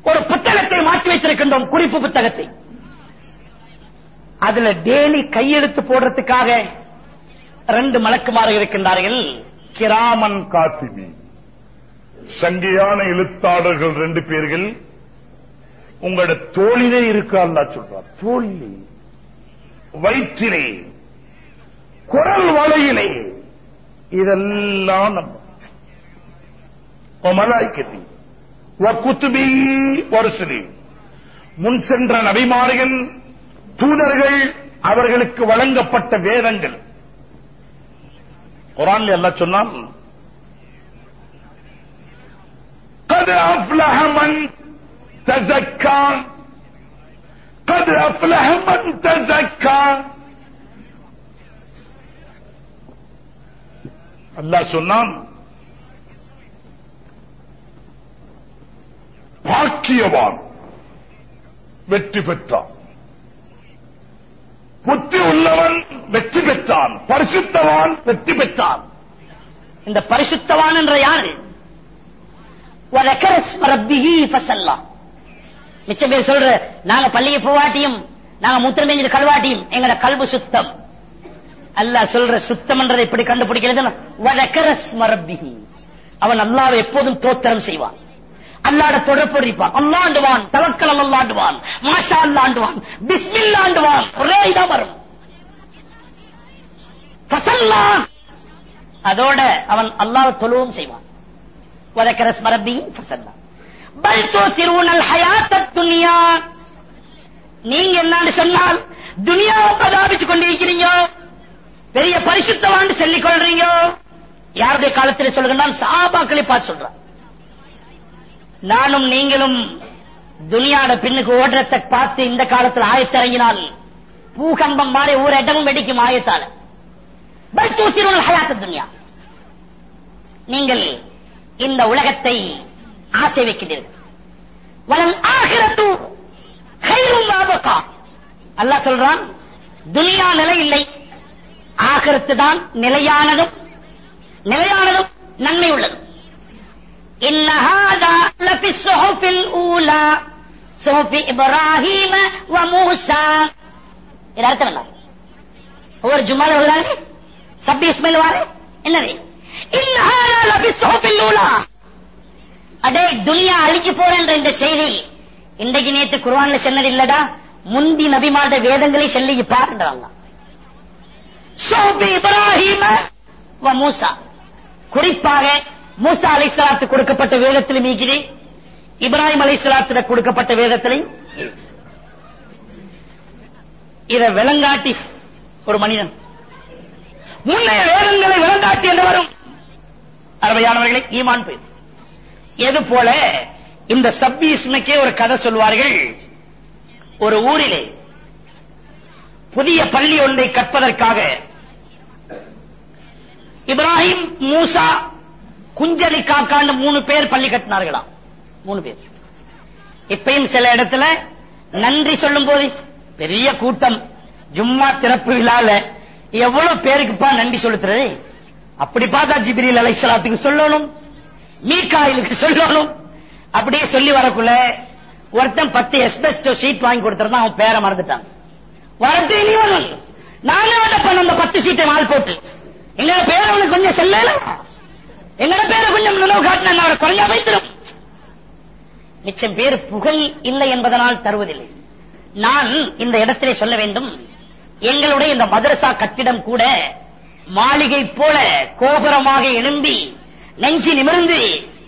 ஒரு புத்தகத்தை மாற்றி வைத்திருக்கின்றோம் குறிப்பு புத்தகத்தை. அதுல டெய்லி கையெழுத்து போடுறதுக்காக ரெண்டு மலக்குமாறு இருக்கின்றார்கள். கிராமன் காத்திமி. சங்கியான எழுத்தாளர்கள் ரெண்டு பேர்கள் உங்களோட தோளிலே இருக்கா சொல்றார் தோளிலே வயிற்றிலே குரல் வலையிலே இதெல்லாம் நம்ம. மலாய்க்கத்தி. குத்துபி வருசலி முன் சென்ற நபிமார்கள் தூதர்கள் அவர்களுக்கு வழங்கப்பட்ட வேதங்கள். குரான் எல்லாம் சொன்னால் قد أفلح من تزكى قد أفلح من تزكى அல்லாஹ் சொன்னான் பாக்கியவான் வெற்றி பெற்றான் புத்தி உள்ளவன் வெற்றி பெற்றான். பரிசுத்தவான் வெற்றி பெற்றான். இந்த பரிசுத்தவான் என்ற யாரு? மிச்ச பேர் சொல்ற நாங்க பள்ளியை போவாட்டியும் நாங்க மூத்திரம் பெஞ்சு கல்வாட்டியும் எங்கட கல்வி சுத்தம். அல்ல சொல்ற சுத்தம் என்றதை இப்படி கண்டுபிடிக்கிறது? அவன் அல்லாவை எப்போதும் தோத்திரம் செய்வான். அல்லாட தொடர்பு இருப்பான் அல்லா ஆண்டுவான் தவக்கல் அல்லா ஆண்டுவான் மாஷா அல்லா ஆண்டுவான் பிஸ்மில்லா ஆண்டுவான் ஒரே இதா வரும். அதோட அவன் அல்லாஹ் தொழுவும் செய்வான். வதக்கரஸ் மரபியும் ஃபசல்லா. பல் சிறுவனல் ஹயாத்த துனியா. நீங்க என்னன்னு சொன்னால் துனியாவை பிரதாபிச்சு கொண்டிருக்கிறீங்க? பெரிய பரிசுத்தவான்னு சொல்லிக் கொள்றீங்க? யாருடைய காலத்தில் சொல்லுங்கன்னா சாபாக்களை பார்த்து சொல்றான். நானும் நீங்களும் துனியாட பின்னுக்கு ஓடுறத பார்த்து இந்த காலத்தில் ஆயத்திறங்கினால் பூகம்பம் மாறி ஊர் இடமும் வெடிக்கும் ஆயத்தால. ஹயாத்த துனியா. நீங்கள் இந்த உலகத்தை ஆசை வைக்கின்றீர்கள். வளல் ஆகிரத்து ஹைரும் வாபகா அல்லாஹ் சொல்றான் துனியா நிலை இல்லை. ஆகிறது தான் நிலையானதும் நிலையானதும் நன்மை உள்ளதும் إن هذا لفي الصحف الأولى صحف إبراهيم وموسى இது அர்த்தம் என்ன ஒவ்வொரு ஜும்மால வருகிறாங்க சப்பி இஸ்மைல் வாரு என்னது إن هذا لفي الصحف الأولى அடே துனியா அழிஞ்சு போறேன்ற இந்த செய்தி இன்றைக்கு நேத்து குர்ஆன்ல சொன்னது இல்லடா முந்தி நபிமாத வேதங்களை சொல்லி பாருன்றாங்க சோபி இப்ராஹிம வ மூசா குறிப்பாக மூசா அலைஹிஸ்ஸலாத்து கொடுக்கப்பட்ட வேதத்திலும் இருக்கிறேன் இப்ராஹிம் அலைஹிஸ்ஸலாத்துல கொடுக்கப்பட்ட வேதத்திலையும் இதை விளங்காட்டி ஒரு மனிதன். முன்னைய வேதங்களை விளங்காட்டி என்று வரும். அருமையானவர்களை ஈமான் போய் எது போல இந்த சப்பீஸ்னுக்கே ஒரு கதை சொல்வார்கள். ஒரு ஊரிலே புதிய பள்ளி ஒன்றை கற்பதற்காக இப்ராஹிம் மூசா குஞ்சலி காக்கான்னு மூணு பேர் பள்ளி கட்டினார்களாம் மூணு பேர். இப்பயும் சில இடத்துல நன்றி சொல்லும் போது பெரிய கூட்டம் ஜும்மா திறப்பு விழால எவ்வளவு பேருக்குப்பா நன்றி சொல்லுறது அப்படி பார்த்தா ஜிபிரில் அலைசலாத்துக்கு சொல்லணும் மீகாயிலுக்கு சொல்லணும். அப்படியே சொல்லி வரக்குள்ள ஒருத்தன் பத்து எஸ்பெஸ்டோ சீட் வாங்கி கொடுத்திருந்தான் அவன் பேரை மறந்துட்டான். வரட்டு இனி வரும் நானே என்ன பண்ண அந்த பத்து சீட்டை மால் போட்டு. எங்க பேரை அவனுக்கு கொஞ்சம் சொல்லல? பேரை கொஞ்சம் காட்டினா அவரை குறைஞ்சா வைத்திரும் மிச்சம் பேர் புகழ் இல்லை என்பதனால் தருவதில்லை. நான் இந்த இடத்திலே சொல்ல வேண்டும். எங்களுடைய இந்த மதரசா கட்டிடம் கூட மாளிகை போல கோபுரமாக எழும்பி நெஞ்சி நிமிர்ந்து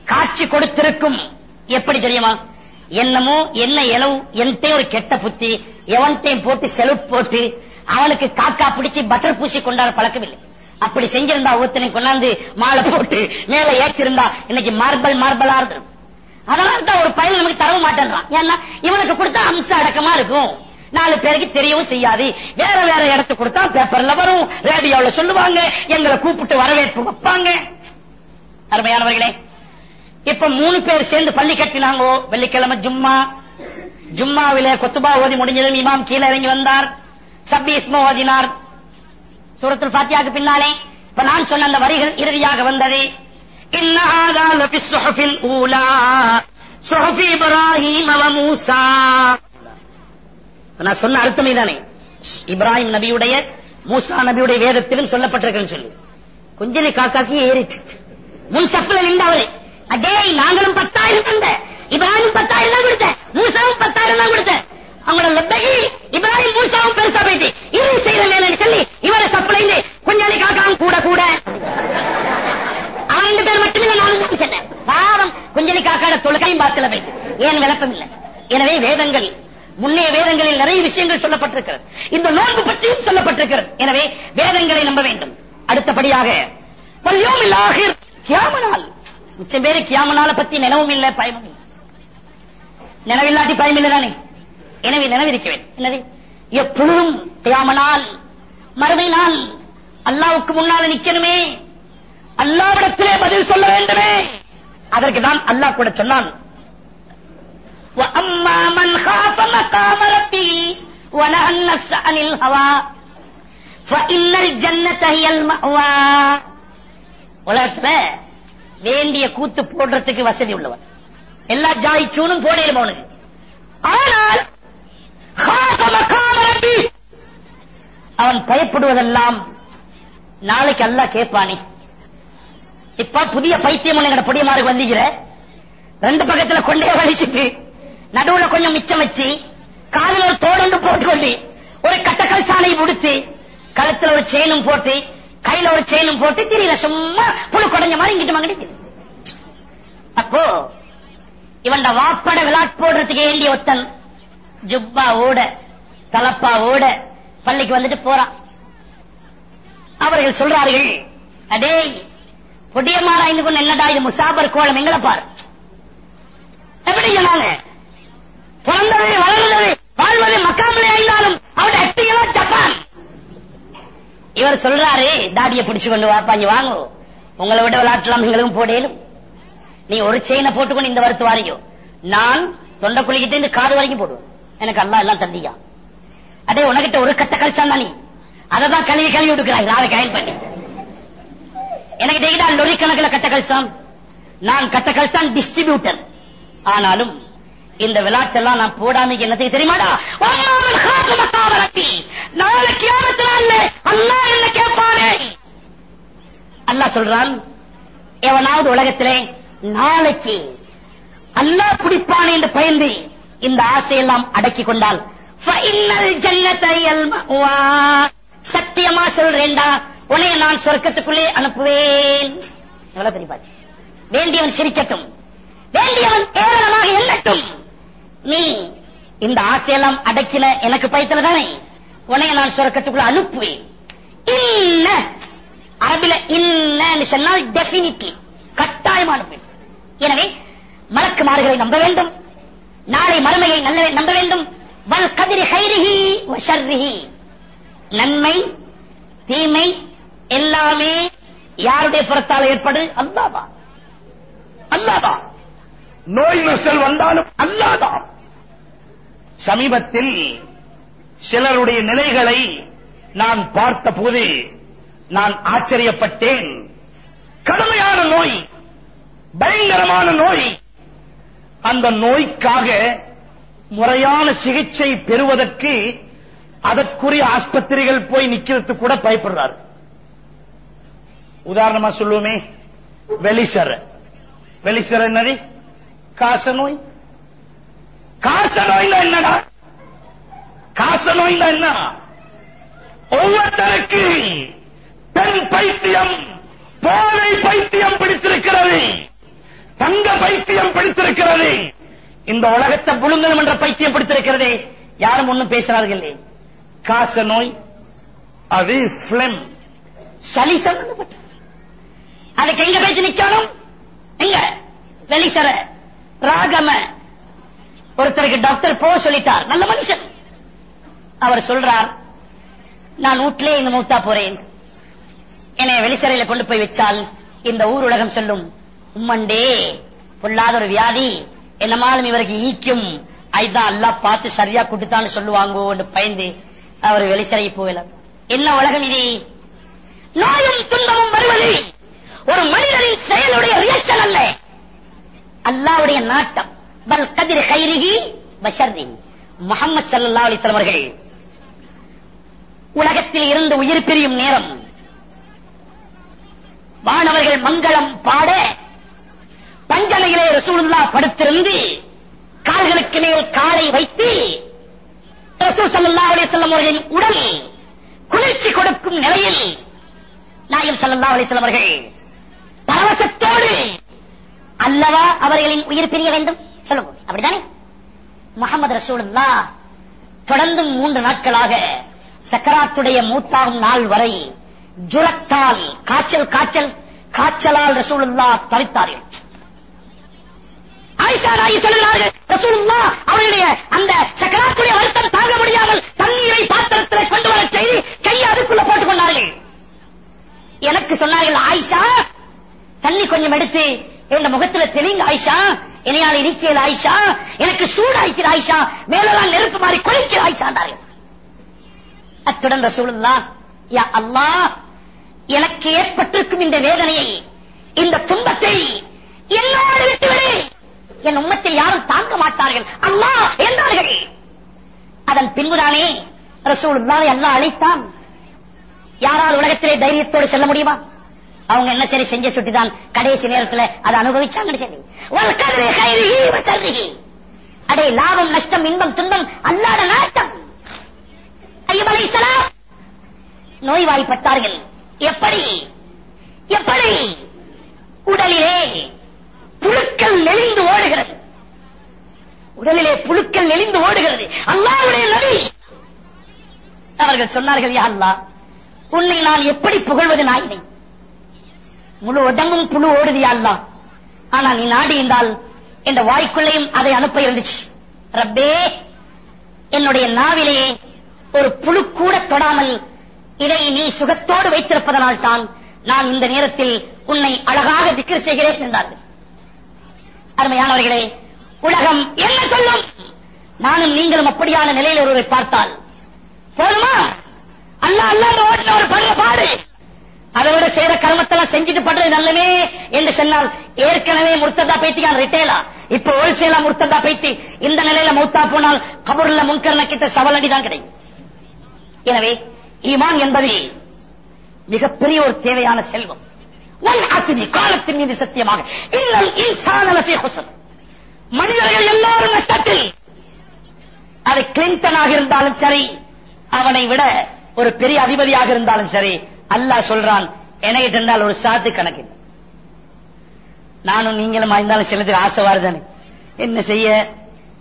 காட்சி கொடுத்திருக்கும். எப்படி தெரியுமா? என்னமோ என்ன இளவு என்கிட்ட ஒரு கெட்ட புத்தி எவன்டையும் போட்டு செலவு போட்டு அவனுக்கு காக்கா பிடிச்சி பட்டர் பூசி கொண்டாட பழக்கமில்லை. அப்படி செஞ்சிருந்தா ஒருத்தனை கொண்டாந்து மாலை போட்டு மேல ஏற்றிருந்தா இன்னைக்கு மார்பல் மார்பலா இருந்துரும் அதனால தான் ஒரு பயன் நமக்கு தரவும் மாட்டேன்றான். ஏன்னா இவனுக்கு கொடுத்தா அம்ச அடக்கமா இருக்கும். நாலு பேருக்கு தெரியவும் செய்யாது. வேற வேற இடத்து கொடுத்தா பேப்பர்ல வரும். ரேடியோல சொல்லுவாங்க. எங்களை கூப்பிட்டு வரவேற்பு வைப்பாங்க. அருமையானவர்களே இப்ப மூணு பேர் சேர்ந்து பள்ளி கட்டினாங்கோ. வெள்ளிக்கிழமை ஜும்மா. ஜும்மாவிலே கொத்துபா ஓதி முடிஞ்சதும் இமாம் கீழே இறங்கி வந்தார். சபீஸ்மோ ஓதினார் சூரத்தில் ஃபாத்தியாக்கு பின்னாலே இப்ப நான் சொன்ன அந்த வரிகள் இறுதியாக வந்தது. நான் சொன்ன அர்த்தமே தானே இப்ராஹிம் நபியுடைய மூசா நபியுடைய வேதத்திலும் சொல்லப்பட்டிருக்கிறேன்னு சொல்லி. கொஞ்சம் காக்காக்கி ஏறிட்டு முன் சப்பில் நின்றவரே அடே நாங்களும் பத்தாயிரம் தந்த இப்ராஹிம் பத்தாயிரம் தான் கொடுத்த மூசாவும் பத்தாயிரம் தான் கொடுத்த அவங்களோட இப்ராஹிம் மூசாவும் பெருசா போயிட்டு இரு செய்த மேலன்னு சொல்லி இவரை சப்பிளைந்து கொஞ்சலி காக்காவும் கூட கூட. அவன் ரெண்டு பேர் மட்டுமில்ல நானும் சொன்னேன் பாவம் குஞ்சலி காக்காட தொழுகையும் பார்க்கல போயிட்டு ஏன் விளக்கம் இல்லை. எனவே வேதங்கள் முன்னைய வேதங்களில் நிறைய விஷயங்கள் சொல்லப்பட்டிருக்கிறது. இந்த நோன்பு பற்றியும் சொல்லப்பட்டிருக்கிறது. எனவே வேதங்களை நம்ப வேண்டும். அடுத்தபடியாக பல்யோம் இல்லாகிர் கியாமனால். மிச்சம் பேரு கியாமனால பத்தி நினைவும் இல்லை பயமும் இல்லை. நினைவில்லாட்டி பயம் இல்லை தானே? எனவே நினைவிருக்க வேண்டும் என்னது? எப்பொழுதும் தியாமனால் மறுமை அல்லாவுக்கு முன்னால் நிக்கணுமே அல்லாவிடத்திலே பதில் சொல்ல வேண்டுமே. அதற்கு தான் அல்லாஹ் கூட சொன்னான். உலகத்துல வேண்டிய கூத்து போடுறதுக்கு வசதி உள்ளவன். எல்லா ஜாய் ஜாய்ச்சூனும் போடையில போனது ஆனால் அவன் பயப்படுவதெல்லாம் நாளைக்கு அல்ல கேட்பானே. இப்ப புதிய பைத்தியம் ஒண்ணு புதிய பொடியமாருக்கு வந்திக்கிற. ரெண்டு பக்கத்துல கொண்டே வலிச்சுட்டு நடுவுல கொஞ்சம் மிச்சம் வச்சு காலில் ஒரு தோடு போட்டுக்கொண்டு ஒரு கட்டக்கல் சாலை முடித்து கழுத்துல ஒரு செயினும் போட்டு கையில ஒரு செயினும் போட்டு தெரியல சும்மா புழு குடஞ்ச மாதிரி இங்கிட்டு மங்கடி அப்போ இவன் வாப்பட விளாட் போடுறதுக்கு வேண்டிய ஒத்தன் ஜுப்பா ஓட தலப்பா ஓட பள்ளிக்கு வந்துட்டு போறான். அவர்கள் சொல்றார்கள் அடே பொடியமாரா கொண்டு என்னடா இது? முசாபர் கோலம் எங்களை பாரு. எப்படி சொன்னாங்க பிறந்தது வளர்ந்தது வாழ்வது மக்காமலே ஆயினாலும் அவருடைய அட்டிகளா ஜப்பான். இவர் சொல்றாரு தாடியை பிடிச்சு கொண்டு வாப்பாங்க வாங்க. உங்களை விட விளையாட்டலாம் எங்களுக்கும் போடேனும். நீ ஒரு செயினை போட்டுக்கொண்டு இந்த வருத்து வாரியோ நான் தொண்டை குளிக்கிட்டு இந்த காது வரைக்கும் போடுவேன். எனக்கு அல்லாஹ் எல்லாம் தந்தியா? அதே உனக்கிட்ட ஒரு கட்ட கழிச்சான் நீ? அதை தான் கழுவி கழுவி விடுக்கிறாய் நாளை கயல் பண்ணி எனக்கு தெரியுதா லொரி கணக்கில் கட்ட கழிச்சான்? நான் கட்ட கழிச்சான் டிஸ்ட்ரிபியூட்டர் ஆனாலும் இந்த விளையாட்டெல்லாம் நான் போடாம என்னத்துக்கு தெரியுமாடா? நாளைக்கு அல்லாஹ் என்ன கேட்பானே. அல்லாஹ் சொல்றான் எவனாவது உலகத்திலே நாளைக்கு அல்லாஹ் குடிப்பானே என்று பயந்து இந்த ஆசையெல்லாம் அடக்கி கொண்டால் சத்தியமா சொல்றேன்டா உனைய நான் சொர்க்கத்துக்குள்ளே அனுப்புவேன். எவ்வளவு பெரிய வேண்டியவன் சிரிக்கட்டும். வேண்டியவன் ஏராளமாக எண்ணட்டும். நீ இந்த ஆசையெல்லாம் அடக்கின எனக்கு பயத்துல தானே? உனைய நான் சொர்க்கத்துக்குள்ள அனுப்புவேன். இன்ன அரபில இன்னன்னு சொன்னால் டெபினிட்லி கட்டாயமா அனுப்புவேன். எனவே மலக்குமார்களை நம்ப வேண்டும். நாளை மறுமையை நல்ல நம்ப வேண்டும். வல் கதிரி ஹைரிஹி வ நன்மை தீமை எல்லாமே யாருடைய புறத்தால் ஏற்படு? அல்லாதா அல்லாதா நோய் நொசல் வந்தாலும் அல்லாதா சமீபத்தில் சிலருடைய நிலைகளை நான் பார்த்த போது நான் ஆச்சரியப்பட்டேன். கடுமையான நோய் பயங்கரமான நோய். அந்த நோய்க்காக முறையான சிகிச்சை பெறுவதற்கு அதற்குரிய ஆஸ்பத்திரிகள் போய் நிக்கிறது கூட பயப்படுறாரு. உதாரணமா சொல்லுவோமே வெளிசர. வெளிசர என்னது? காச நோய் காச நோய் என்னடா? காச நோய் என்ன? ஒவ்வொருத்தருக்கு பெண் பைத்தியம் போதை பைத்தியம் பிடித்திருக்கிறது. தங்க பைத்தியம் பிடித்திருக்கிறது. இந்த உலகத்தை புழுங்கணும் என்ற பைத்தியம் பிடித்திருக்கிறது. யாரும் ஒண்ணும் பேசுறார்கள். காச நோய் அது பிளம் சளி சம்பந்தப்பட்டது. அதுக்கு எங்க பேச்சு நிக்கணும் எங்க? வெளிசர ராகம. ஒருத்தருக்கு டாக்டர் போ சொல்லிட்டார். நல்ல மனுஷன். அவர் சொல்றார் நான் வீட்டிலே இங்க மூத்தா போறேன். என்னை வெளிசரையில கொண்டு போய் வச்சால் இந்த ஊர் உலகம் சொல்லும். உம்மண்டே பொல்லாத ஒரு வியாதி. என்னமாலும் இவருக்கு ஈக்கும். ஐதான் எல்லாம் பார்த்து சரியா கொடுத்தான்னு சொல்லுவாங்கோன்னு பயந்து அவர் வெளிசரைக்கு போகல. என்ன உலகம் இது? நோயும் துன்பமும் வருவது ஒரு மனிதனின் செயலுடைய ரியாக்ஷன் அல்ல. அல்லாவுடைய நாட்டம். பல் கதிர் கைரிகி பஷர்ரி முகமது சல்லா அலிஸ்லாம் அவர்கள் உலகத்தில் இருந்து உயிர் பிரியும் நேரம். வானவர்கள் மங்களம் பாட பஞ்சலையிலே ரசூலுல்லா படுத்திருந்து கால்களுக்கு மேல் காலை வைத்து ரசூல் ஸல்லல்லாஹு அலைஹி வஸல்லம் அவர்களின் உடல் குளிர்ச்சி கொடுக்கும் நிலையில் நாயம் ஸல்லல்லாஹு அலைஹி வஸல்லம் அவர்கள் பரவசத்தோடு அல்லவா அவர்களின் உயிர் பிரிய வேண்டும்? சொல்லுங்க. அப்படித்தானே? முகமது ரசூலுல்லா தொடர்ந்து மூன்று நாட்களாக சக்கராத்துடைய மூத்தாகும் நாள் வரை ஜுரத்தால் காய்ச்சல் காய்ச்சல் காய்ச்சலால் ரசூலுல்லா தவித்தார்கள். ஆயிஷா நாயி சொல்கிறார்கள் ரசூலுல்லா அவருடைய அந்த சக்கராத்துடைய வருத்தம் தாங்க முடியாமல் தண்ணீரை பாத்திரத்தில் கொண்டு வர செய்து கையை அதுக்குள்ள போட்டுக் கொண்டார்கள். எனக்கு சொன்னார்கள் ஆயிஷா தண்ணி கொஞ்சம் எடுத்து என் முகத்துல தெளிங்க ஆயிஷா. என்னையால் இருக்கிற ஆயிஷா. எனக்கு சூடாய்க்கிற ஆயிஷா. மேலெல்லாம் நெருப்பு மாறி கொலைக்கிற ஆயிஷாண்டார்கள் அத்துடன் ரசூலுல்லா யா அல்லாஹ் எனக்கு ஏற்பட்டிருக்கும் இந்த வேதனையை இந்த துன்பத்தை என் உம்மத்தில் யாரும் தாங்க மாட்டார்கள். அல்லாஹ் என்றார்கள். அதன் பின்புதானே ரசூலுல்லாவை அல்லாஹ் அழைத்தான். யாரால் உலகத்திலே தைரியத்தோடு செல்ல முடியுமா? அவங்க என்ன சரி செஞ்ச சுட்டிதான் கடைசி நேரத்தில் அதை அனுபவிச்சாங்கன்னு சொல்லி. அடே லாபம் நஷ்டம் இன்பம் துன்பம் அல்லாத நாட்டம். ஐயப் நோய்வாய்ப்பட்டார்கள். எப்படி? எப்படி? உடலிலே புழுக்கள் நெளிந்து ஓடுகிறது. உடலிலே புழுக்கள் நெளிந்து ஓடுகிறது. அல்லாவுடைய நபி. அவர்கள் சொன்னார்கள் யா அல்லா உன்னை நான் எப்படி புகழ்வது நாயினை? முழு உடம்பும் புழு ஓடுது யா அல்லா ஆனா நீ நாடி இருந்தால் என்ற வாய்க்குள்ளேயும் அதை அனுப்ப இருந்துச்சு. ரப்பே என்னுடைய நாவிலே ஒரு புழு கூட தொடாமல் இதை நீ சுகத்தோடு வைத்திருப்பதனால் தான் நான் இந்த நேரத்தில் உன்னை அழகாக திக்ர் செய்கிறேன் என்றார்கள். அருமையானவர்களே உலகம் என்ன சொல்லும்? நானும் நீங்களும் அப்படியான நிலையில் ஒருவரை பார்த்தால் போதுமா? அல்ல அல்ல ஓட்டின ஒரு படுற பாடு. அதை விட செய்யற கர்மத்தெல்லாம் செஞ்சுட்டு பண்றது நல்லவே என்று சொன்னால் ஏற்கனவே முர்த்ததா பேத்திக்கான் ரிட்டேலா இப்ப ஹோல்சேலா முர்த்ததா பேத்தி இந்த நிலையில மௌத்தா போனால் கபூர்ல முன்கர்ண கிட்ட சவலடி தான் கிடைக்கும். எனவே ஈமான் என்பது மிகப்பெரிய ஒரு தேவையான செல்வம். அசினி காலத்தின் மீது சத்தியமாக. இன்னல் இன்சானலத்தை ஹுசன் மனிதர்கள் எல்லாரும் நஷ்டத்தில். அது கிளின்டனாக இருந்தாலும் சரி அவனை விட ஒரு பெரிய அதிபதியாக இருந்தாலும் சரி அல்லாஹ் சொல்றான் எனக்கு இருந்தால் ஒரு சாத்து கணக்கு. நானும் நீங்களும் இருந்தாலும் சிலதுக்கு ஆசை வருதானே என்ன செய்ய?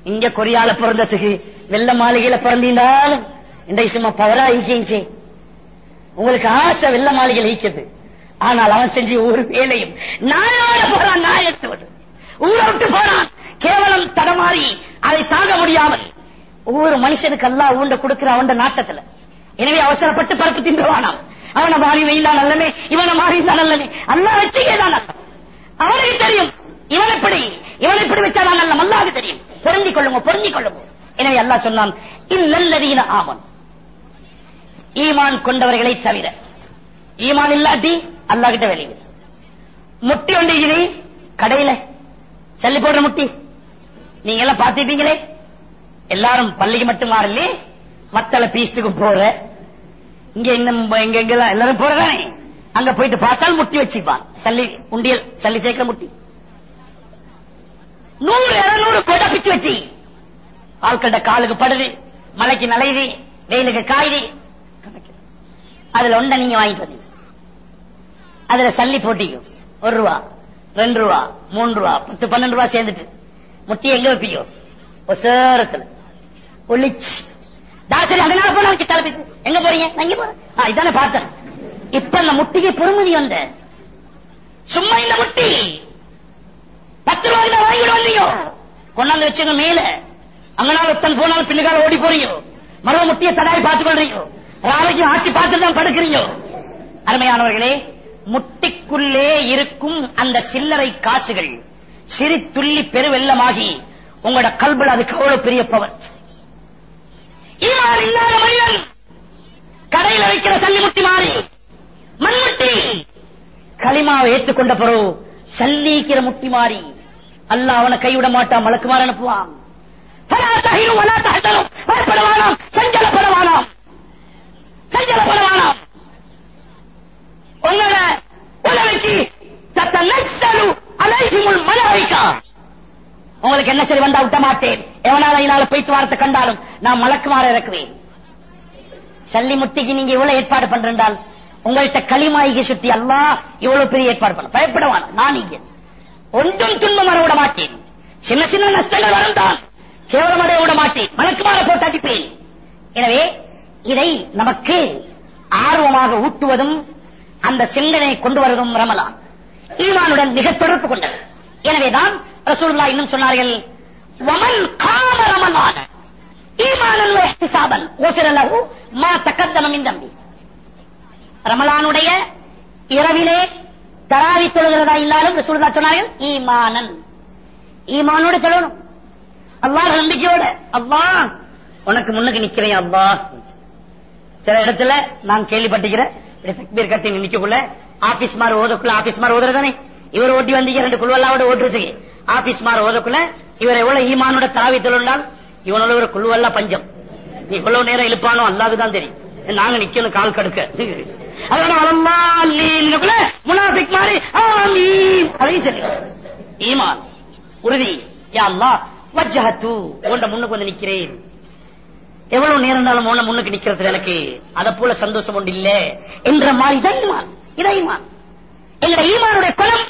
இங்க கொரியால பிறந்ததுக்கு வெள்ள மாளிகையில பிறந்திருந்தாலும் இந்த சும்மா பவரா ஈக்கிச்சு உங்களுக்கு ஆசை வெள்ள மாளிகையில் ஈக்கிறது ஆனால் அவன் செஞ்ச ஒரு வேலையும் நாயோட போறான் நாயத்தோடு ஊரை விட்டு போறான். கேவலம் தடமாறி அதை தாங்க முடியாமல். ஒவ்வொரு மனுஷனுக்கு அல்லா ஊண்ட கொடுக்கிற அவன் நாட்டத்துல. எனவே அவசரப்பட்டு பரப்பு தின்றுவானாம். அவனை மாறி வைந்தான் நல்லமே இவனை மாறி இருந்தா நல்லமே அல்லா. வச்சுக்கேதான் அவனுக்கு தெரியும். இவன் எப்படி? இவன் எப்படி வச்சாதான் நல்ல அல்லாஹ்க்கு தெரியும். பொருந்திக் கொள்ளுங்க பொருந்திக் கொள்ளுங்க. எனவே அல்லாஹ் சொன்னான் இல்லல்லதீன ஆமன். ஈமான் கொண்டவர்களை தவிர ஈமான் இல்லாட்டி அல்லா கிட்ட வேலைங்க. முட்டி ஒன்று கடையில சல்லி போடுற முட்டி. நீங்க எல்லாம் பாத்துட்டீங்களே எல்லாரும் பள்ளிக்கு மட்டும் மாறல மத்தள பீஸ்டுக்கு போற. இங்க எங்க எங்க எங்கெல்லாம் எல்லாரும் போறதானே? அங்க போயிட்டு பார்த்தால் முட்டி வச்சுப்பான் சல்லி உண்டியல் சல்லி சேர்க்கிற முட்டி. நூறு இருநூறு கொடை பிச்சு வச்சு. ஆள்கண்ட காலுக்கு படுது மலைக்கு நலையுது வெயிலுக்கு காயுது. அதுல ஒன்றை நீங்க வாங்கிட்டு வந்தீங்க. அதுல சல்லி போட்டிக்கும். ஒரு ரூபா ரெண்டு ரூபா மூணு ரூபா பத்து பன்னெண்டு ரூபா சேர்ந்துட்டு. முட்டி எங்க வைப்பீங்க? ஒரு சேரத்துல. ஒளிச்சு தாசரி அதனால போன வச்சு தலைப்பிச்சு எங்க போறீங்க? எங்க போறேன். இதானே பார்த்தேன். இப்ப இந்த முட்டிக்கு பொறுமதி வந்த. சும்மா இந்த முட்டி. பத்து ரூபாய்க்கு தான் வாங்கிட்டு வந்தீங்க கொண்டாந்து வச்சுங்க மேல. அங்கனால ஒருத்தன் போனாலும் பின்னுக்கால ஓடி போறீங்க. மரவ முட்டியை தடாய் பார்த்துக் கொள்றீங்க ராவைக்கு ஆட்டி பார்த்து தான் படுக்கிறீங்க. அருமையானவர்களே முட்டிக்குள்ளே இருக்கும் அந்த சில்லறை காசுகள் சிரித்துள்ளி பெருவெல்லமாகி உங்களோட கல்புல அதுக்கு அவ்வளவு பெரிய பவர். ஈமான் இல்லாத மனிதன் கடையில் வைக்கிற சல்லி சல்லிமுட்டி மாறி மண்முட்டி களிமாவை ஏற்றுக்கொண்ட பிறகு சல்லிக்கிற முட்டி மாறி அல்ல அவனை கைவிட மாட்டான் மலக்குமார் அனுப்புவான். பயப்பட வேணாம். அலைஹிமுல் மலாயிகா உங்களுக்கு என்ன சரி வந்தா விட்ட மாட்டேன். எவனால இதனால போய்த்து வாரத்தை கண்டாலும் நான் மலக்குமார இறக்குவேன். சல்லி முட்டிக்கு நீங்க இவ்வளவு ஏற்பாடு பண்றால் உங்கள்கிட்ட களிமாய்க்கு சுத்தி அல்லா இவ்வளவு பெரிய ஏற்பாடு பண்ண பயப்படவான. நான் இங்க. ஒன்றும் துன்பம் வர விட மாட்டேன். சின்ன சின்ன நஷ்டங்கள் வரும் தான் கேவலம் அடைய விட மாட்டேன். மலக்குமார போட்டு அடிப்பேன். எனவே இதை நமக்கு ஆர்வமாக ஊட்டுவதும் அந்த சிந்தனை கொண்டு வருவதும் ரமலான். ஈமானுடன் மிக தொடர்பு கொண்டது. எனவேதான் ரசூல்லா இன்னும் சொன்னார்கள் வமன் காம ரமலான ஈமானன் சாபன் ஓசிர மா தகத்தம தம்பி. ரமலானுடைய இரவிலே தராவி தொழுகிறதா இல்லாலும் ரசூல்லா சொன்னார்கள் ஈமானன். ஈமானோடு தொழணும். அல்லாஹ் நம்பிக்கையோட அவ்வா உனக்கு முன்னுக்கு நிக்கிறேன் அவ்வா. சில இடத்துல நான் கேள்விப்பட்டிருக்கிறேன் இப்படி தக்பீர் கட்டி நிக்கக்குள்ள ஆபீஸ் மார் ஓதக்குள்ள ஆபீஸ் மார் ஓதுறதானே இவர் ஓட்டி வந்தீங்க ரெண்டு குழுவல்லாவோட ஓட்டுறதுக்கு ஆபீஸ் மாற ஓதக்குள்ள இவர் எவ்வளவு ஈமானோட தராவி தொழுந்தால் இவனோட ஒரு குழுவல்லா பஞ்சம். இவ்வளவு நேரம் இழுப்பானோ அல்லாஹ்க்கு தெரியும். நாங்க நிக்கணும் கால் கடுக்க. அதனால முனாபிக் மாறி அதையும் சரி ஈமான் உறுதி. யா வஜ்ஜஹத்து. உன்ட முன்னுக்கு வந்து நிக்கிறேன். எவ்வளவு நேரம் இருந்தாலும் உன்ன முன்னுக்கு நிக்கிறது எனக்கு அதை போல சந்தோஷம் ஒன்று இல்ல. என்ற மாதிரி தான் ஈமான். இதை ஈமான். எங்க ஈமானுடைய குலம்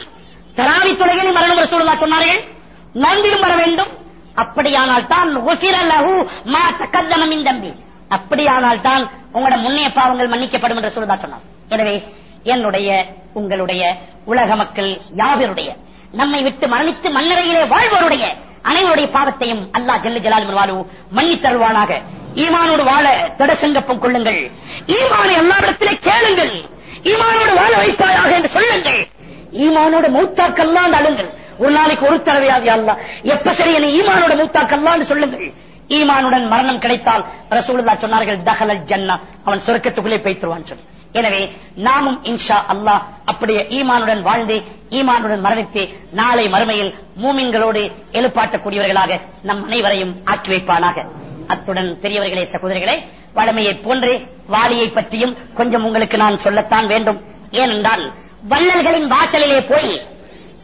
தராவி துறையில் மரணம் ரசூலுல்லா சொன்னார்கள். நோன்பிலும் வர வேண்டும். அப்படியானால் தான் உசிர லஹு மா தக்கத்தம தம்பி. அப்படியானால் தான் உங்களோட முன்னைய பாவங்கள் மன்னிக்கப்படும் என்று சொல்லுதா சொன்னார். எனவே என்னுடைய உங்களுடைய உலக மக்கள் யாவருடைய நம்மை விட்டு மரணித்து மண்ணறையிலே வாழ்வோருடைய அனைவருடைய பாவத்தையும் அல்லாஹ் ஜல்லு ஜலால் வாழ்வு மன்னித் தருவானாக. ஈமானோடு வாழ திட சங்கப்பம் கொள்ளுங்கள். ஈமானை எல்லாரிடத்திலே கேளுங்கள். ஈமானோடு வாழ வைப்பாயாக என்று சொல்லுங்கள். ஈமானோட மூத்தாக்கெல்லாம் அழுங்கள். ஒரு நாளைக்கு ஒரு தடவையாவது அல்ல எப்ப சரி என ஈமானோட மூத்தாக்கெல்லாம் சொல்லுங்கள். ஈமானுடன் மரணம் கிடைத்தால் ரசூலுல்லா சொன்னார்கள் தஹலல் ஜன்னா. அவன் சொர்க்கத்துக்குள்ளே போய்த்துருவான் சொல்லி எனவே நாமும் இன்ஷா அல்லாஹ் அப்படியே ஈமானுடன் வாழ்ந்து ஈமானுடன் மரணித்து நாளை மறுமையில் மூமின்களோடு எழுப்பாட்டக்கூடியவர்களாக நம் அனைவரையும் ஆக்கி வைப்பானாக. அத்துடன் பெரியவர்களே சகோதரிகளே வளமையை போன்று வாலியை பற்றியும் கொஞ்சம் உங்களுக்கு நான் சொல்லத்தான் வேண்டும். ஏனென்றால் வள்ளல்களின் வாசலிலே போய்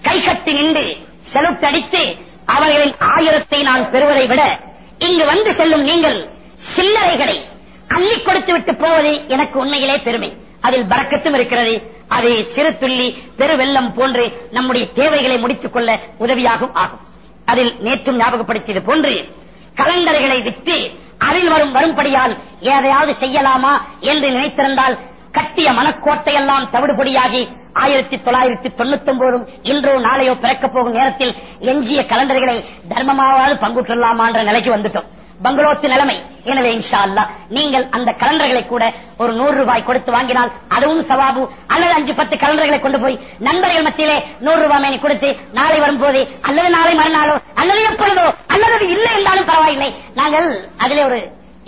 கை கட்டி நின்று செலுத்தடித்து அவர்களின் ஆயிரத்தை நான் பெறுவதை விட இங்கு வந்து செல்லும் நீங்கள் சில்லறைகளை அள்ளி கொடுத்து விட்டு போவது எனக்கு உண்மையிலே பெருமை. அதில் பறக்கத்தும் இருக்கிறது. அது சிறு துள்ளி பெருவெள்ளம் போன்று நம்முடைய தேவைகளை முடித்துக் கொள்ள உதவியாகும் ஆகும். அதில் நேற்றும் ஞாபகப்படுத்தியது போன்று கலண்டர்களை விற்று அதில் வரும் வரும்படியால் எதையாவது செய்யலாமா என்று நினைத்திருந்தால் கட்டிய மனக்கோட்டையெல்லாம் தவிடுபொடியாகி ஆயிரத்தி தொள்ளாயிரத்தி தொண்ணூத்தி ஒன்பதும் இன்றோ நாளையோ பிறக்கப் போகும் நேரத்தில் எஞ்சிய கலண்டர்களை தர்மமாவது பங்குற்றலாமான்ற நிலைக்கு வந்துட்டோம். பங்களோத்து நிலைமை. எனவே இன்ஷா அல்லாஹ் நீங்கள் அந்த கலண்டர்களை கூட ஒரு நூறு ரூபாய் கொடுத்து வாங்கினால் அதுவும் சவாபு. அல்லது அஞ்சு பத்து கலண்டர்களை கொண்டு போய் நண்பர்கள் மத்தியிலே நூறு ரூபாய் மேனி கொடுத்து நாளை வரும்போது அல்லது நாளை மறுநாளோ அல்லது எப்பொழுதோ அல்லது அது இல்லை என்றாலும் பரவாயில்லை. நாங்கள் அதிலே ஒரு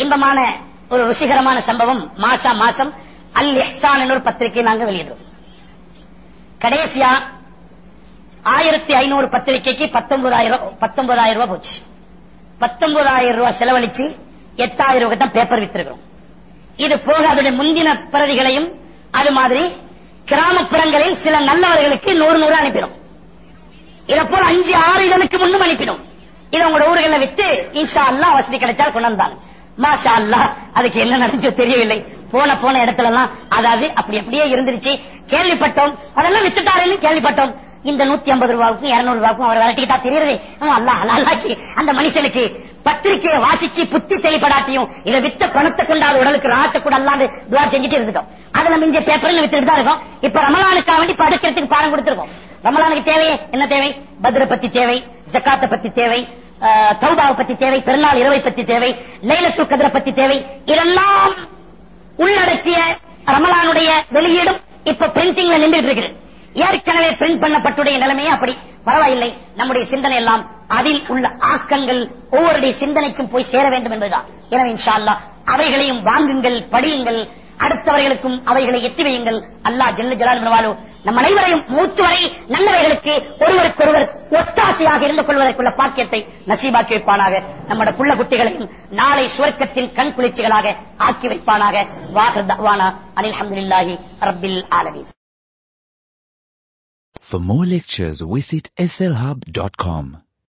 இன்பமான ஒரு ருசிகரமான சம்பவம் மாசா மாசம். அல் இஹ்சான் என்ற ஒரு பத்திரிகை நாங்கள் வெளியிடுறோம். கடைசியா ஆயிரத்தி ஐநூறு பத்திரிகைக்கு பத்தொன்பதாயிரம் பத்தொன்பதாயிரம் ரூபாய் போச்சு. பத்தொன்பதாயிரம் ரூபாய் செலவழிச்சு எட்டாயிரம் ரூபாய் தான் பேப்பர் வித்திருக்கிறோம். இது போக அதனுடைய முந்தின பிரதிகளையும் அது மாதிரி கிராமப்புறங்களில் சில நல்லவர்களுக்கு நூறு நூறு அனுப்பிடும் இதை போல அஞ்சு ஆறு இதழுக்கு முன்னும் அனுப்பிடும் இதை உங்களோட ஊர்களில் வித்து இன்ஷா அல்லா வசதி கிடைச்சால் கொண்டு வந்தாங்க. மாஷா அல்லா அதுக்கு என்ன நடந்துச்சோ தெரியவில்லை. போன போன இடத்துல எல்லாம் அதாவது அப்படி அப்படியே இருந்துருச்சு. கேள்விப்பட்டோம். அதெல்லாம் வித்துட்டாருன்னு கேள்விப்பட்டோம். இந்த நூத்தி ஐம்பது ரூபாவுக்கும் இருநூறு ரூபாய்க்கும் அவர் விரட்டிக்கிட்டா தெரியுது. அல்லாக்கி அந்த மனுஷனுக்கு பத்திரிகையை வாசிச்சு புத்தி தெளிப்படாட்டியும் இதை வித்த பணத்தை கொண்டாது உடலுக்கு ராத்த கூட அல்லாது துவா செஞ்சுட்டு இருந்துட்டோம். அதுல மிஞ்ச பேப்பர்ல வித்துட்டு தான் இருக்கும். இப்ப ரமலானுக்காக வேண்டி படுக்கிறதுக்கு பாடம் கொடுத்திருக்கோம். ரமலானுக்கு தேவை என்ன தேவை? பத்ர பத்தி தேவை ஜக்காத்த பத்தி தேவை தௌபாவை பத்தி தேவை பெருநாள் இரவை பத்தி தேவை லைலத்து கதிரை பத்தி தேவை இதெல்லாம் உள்ளடக்கிய ரமலானுடைய வெளியீடும் இப்ப பிரிண்டிங்ல நின்றுட்டு இருக்குது ஏற்கனவே பிரிண்ட் பண்ணப்பட்டுடைய நிலைமையே அப்படி. பரவாயில்லை. நம்முடைய சிந்தனை எல்லாம் அதில் உள்ள ஆக்கங்கள் ஒவ்வொருடைய சிந்தனைக்கும் போய் சேர வேண்டும் என்பதுதான். எனவே இன்ஷா அல்லாஹ் அவைகளையும் வாங்குங்கள் படியுங்கள். அடுத்தவர்களுக்கும் அவைகளை எத்தி வையுங்கள். அல்லாஹ் ஜெல்லு ஜலால் நம் அனைவரையும் மூத்து வரை நல்லவைகளுக்கு ஒருவருக்கொருவர் ஒத்தாசையாக இருந்து கொள்வதற்குள்ள பாக்கியத்தை நசீபாக்கி வைப்பானாக நம்மட புள்ள குட்டிகளையும் நாளை சுவர்க்கத்தின் கண் குளிர்ச்சிகளாக ஆக்கி வைப்பானாக. வாஹர் தவானா அனில் அஹமதுல்லாஹி ரப்பில் ஆலமீன். For more lectures, visit slhub.com.